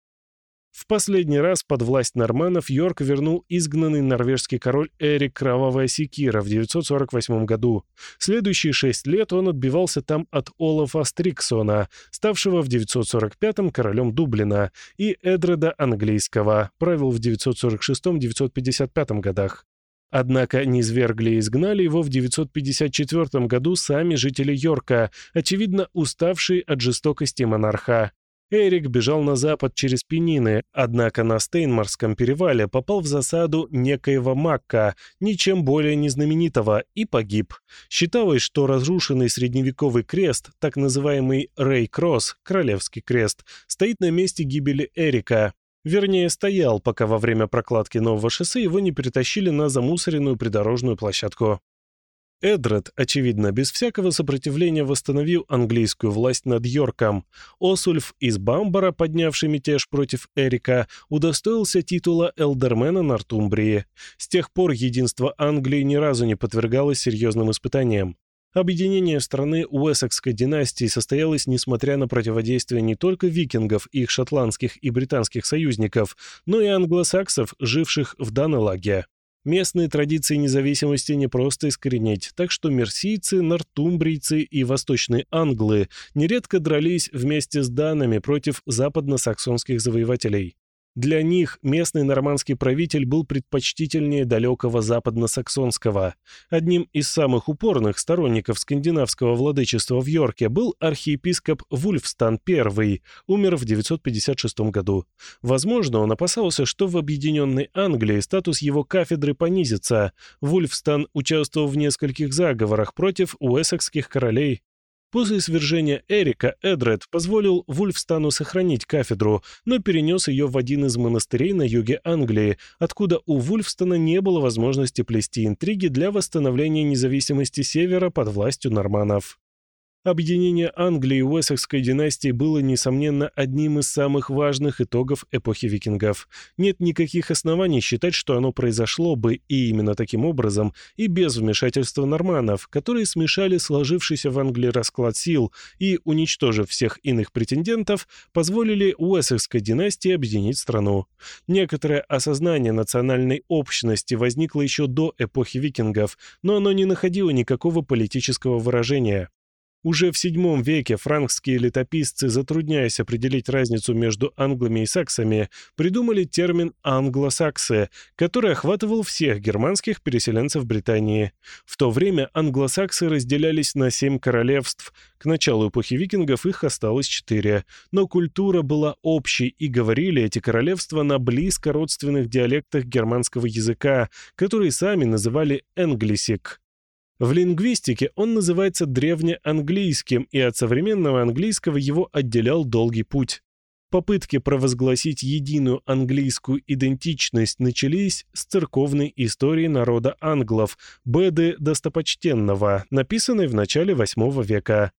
Speaker 1: В последний раз под власть норманов Йорк вернул изгнанный норвежский король Эрик Кровавая Секира в 948 году. Следующие шесть лет он отбивался там от Олафа Стриксона, ставшего в 945-м королем Дублина, и Эдреда Английского, правил в 946-955 годах. Однако низвергли и изгнали его в 954 году сами жители Йорка, очевидно уставшие от жестокости монарха. Эрик бежал на запад через Пенины, однако на Стейнмарском перевале попал в засаду некоего Макка, ничем более незнаменитого, и погиб. Считалось, что разрушенный средневековый крест, так называемый Рей-Кросс, Королевский крест, стоит на месте гибели Эрика. Вернее, стоял, пока во время прокладки нового шоссе его не перетащили на замусоренную придорожную площадку. Эдред, очевидно, без всякого сопротивления восстановил английскую власть над Йорком. Осульф из Бамбара, поднявший мятеж против Эрика, удостоился титула Элдермена Нортумбрии. С тех пор единство Англии ни разу не подвергалось серьезным испытаниям. Объединение страны Уэссекской династии состоялось несмотря на противодействие не только викингов, их шотландских и британских союзников, но и англосаксов, живших в Данелаге. Местные традиции независимости не просто искоренить, так что мерсийцы, нортумбрийцы и восточные англы нередко дрались вместе с данами против западно-саксонских завоевателей. Для них местный нормандский правитель был предпочтительнее далекого западно-саксонского. Одним из самых упорных сторонников скандинавского владычества в Йорке был архиепископ Вульфстан I, умер в 956 году. Возможно, он опасался, что в объединенной Англии статус его кафедры понизится. Вульфстан участвовал в нескольких заговорах против уэссекских королей, После свержения Эрика Эдред позволил Вульфстану сохранить кафедру, но перенес ее в один из монастырей на юге Англии, откуда у Вульфстана не было возможности плести интриги для восстановления независимости Севера под властью норманов. Объединение Англии и Уэссекской династии было, несомненно, одним из самых важных итогов эпохи викингов. Нет никаких оснований считать, что оно произошло бы и именно таким образом, и без вмешательства норманов, которые смешали сложившийся в Англии расклад сил и, уничтожив всех иных претендентов, позволили Уэссекской династии объединить страну. Некоторое осознание национальной общности возникло еще до эпохи викингов, но оно не находило никакого политического выражения. Уже в VII веке франкские летописцы, затрудняясь определить разницу между англами и саксами, придумали термин «англосаксы», который охватывал всех германских переселенцев Британии. В то время англосаксы разделялись на семь королевств. К началу эпохи викингов их осталось четыре. Но культура была общей, и говорили эти королевства на близко родственных диалектах германского языка, которые сами называли «энглисик». В лингвистике он называется древнеанглийским, и от современного английского его отделял долгий путь. Попытки провозгласить единую английскую идентичность начались с церковной истории народа англов Беды Достопочтенного, написанной в начале VIII века.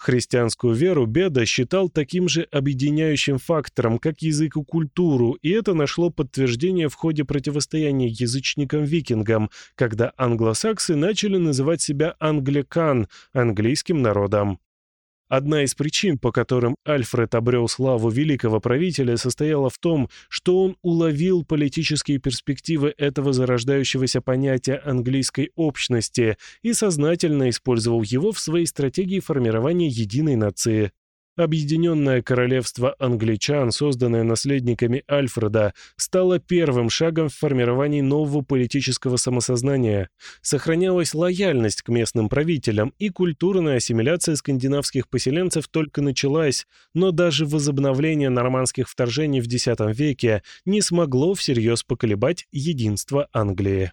Speaker 1: Христианскую веру Беда считал таким же объединяющим фактором, как язык и культуру, и это нашло подтверждение в ходе противостояния язычникам-викингам, когда англосаксы начали называть себя англикан, английским народом. Одна из причин, по которым Альфред обрел славу великого правителя, состояла в том, что он уловил политические перспективы этого зарождающегося понятия английской общности и сознательно использовал его в своей стратегии формирования единой нации. Объединенное королевство англичан, созданное наследниками Альфреда, стало первым шагом в формировании нового политического самосознания. Сохранялась лояльность к местным правителям, и культурная ассимиляция скандинавских поселенцев только началась, но даже возобновление нормандских вторжений в X веке не смогло всерьез поколебать единство Англии.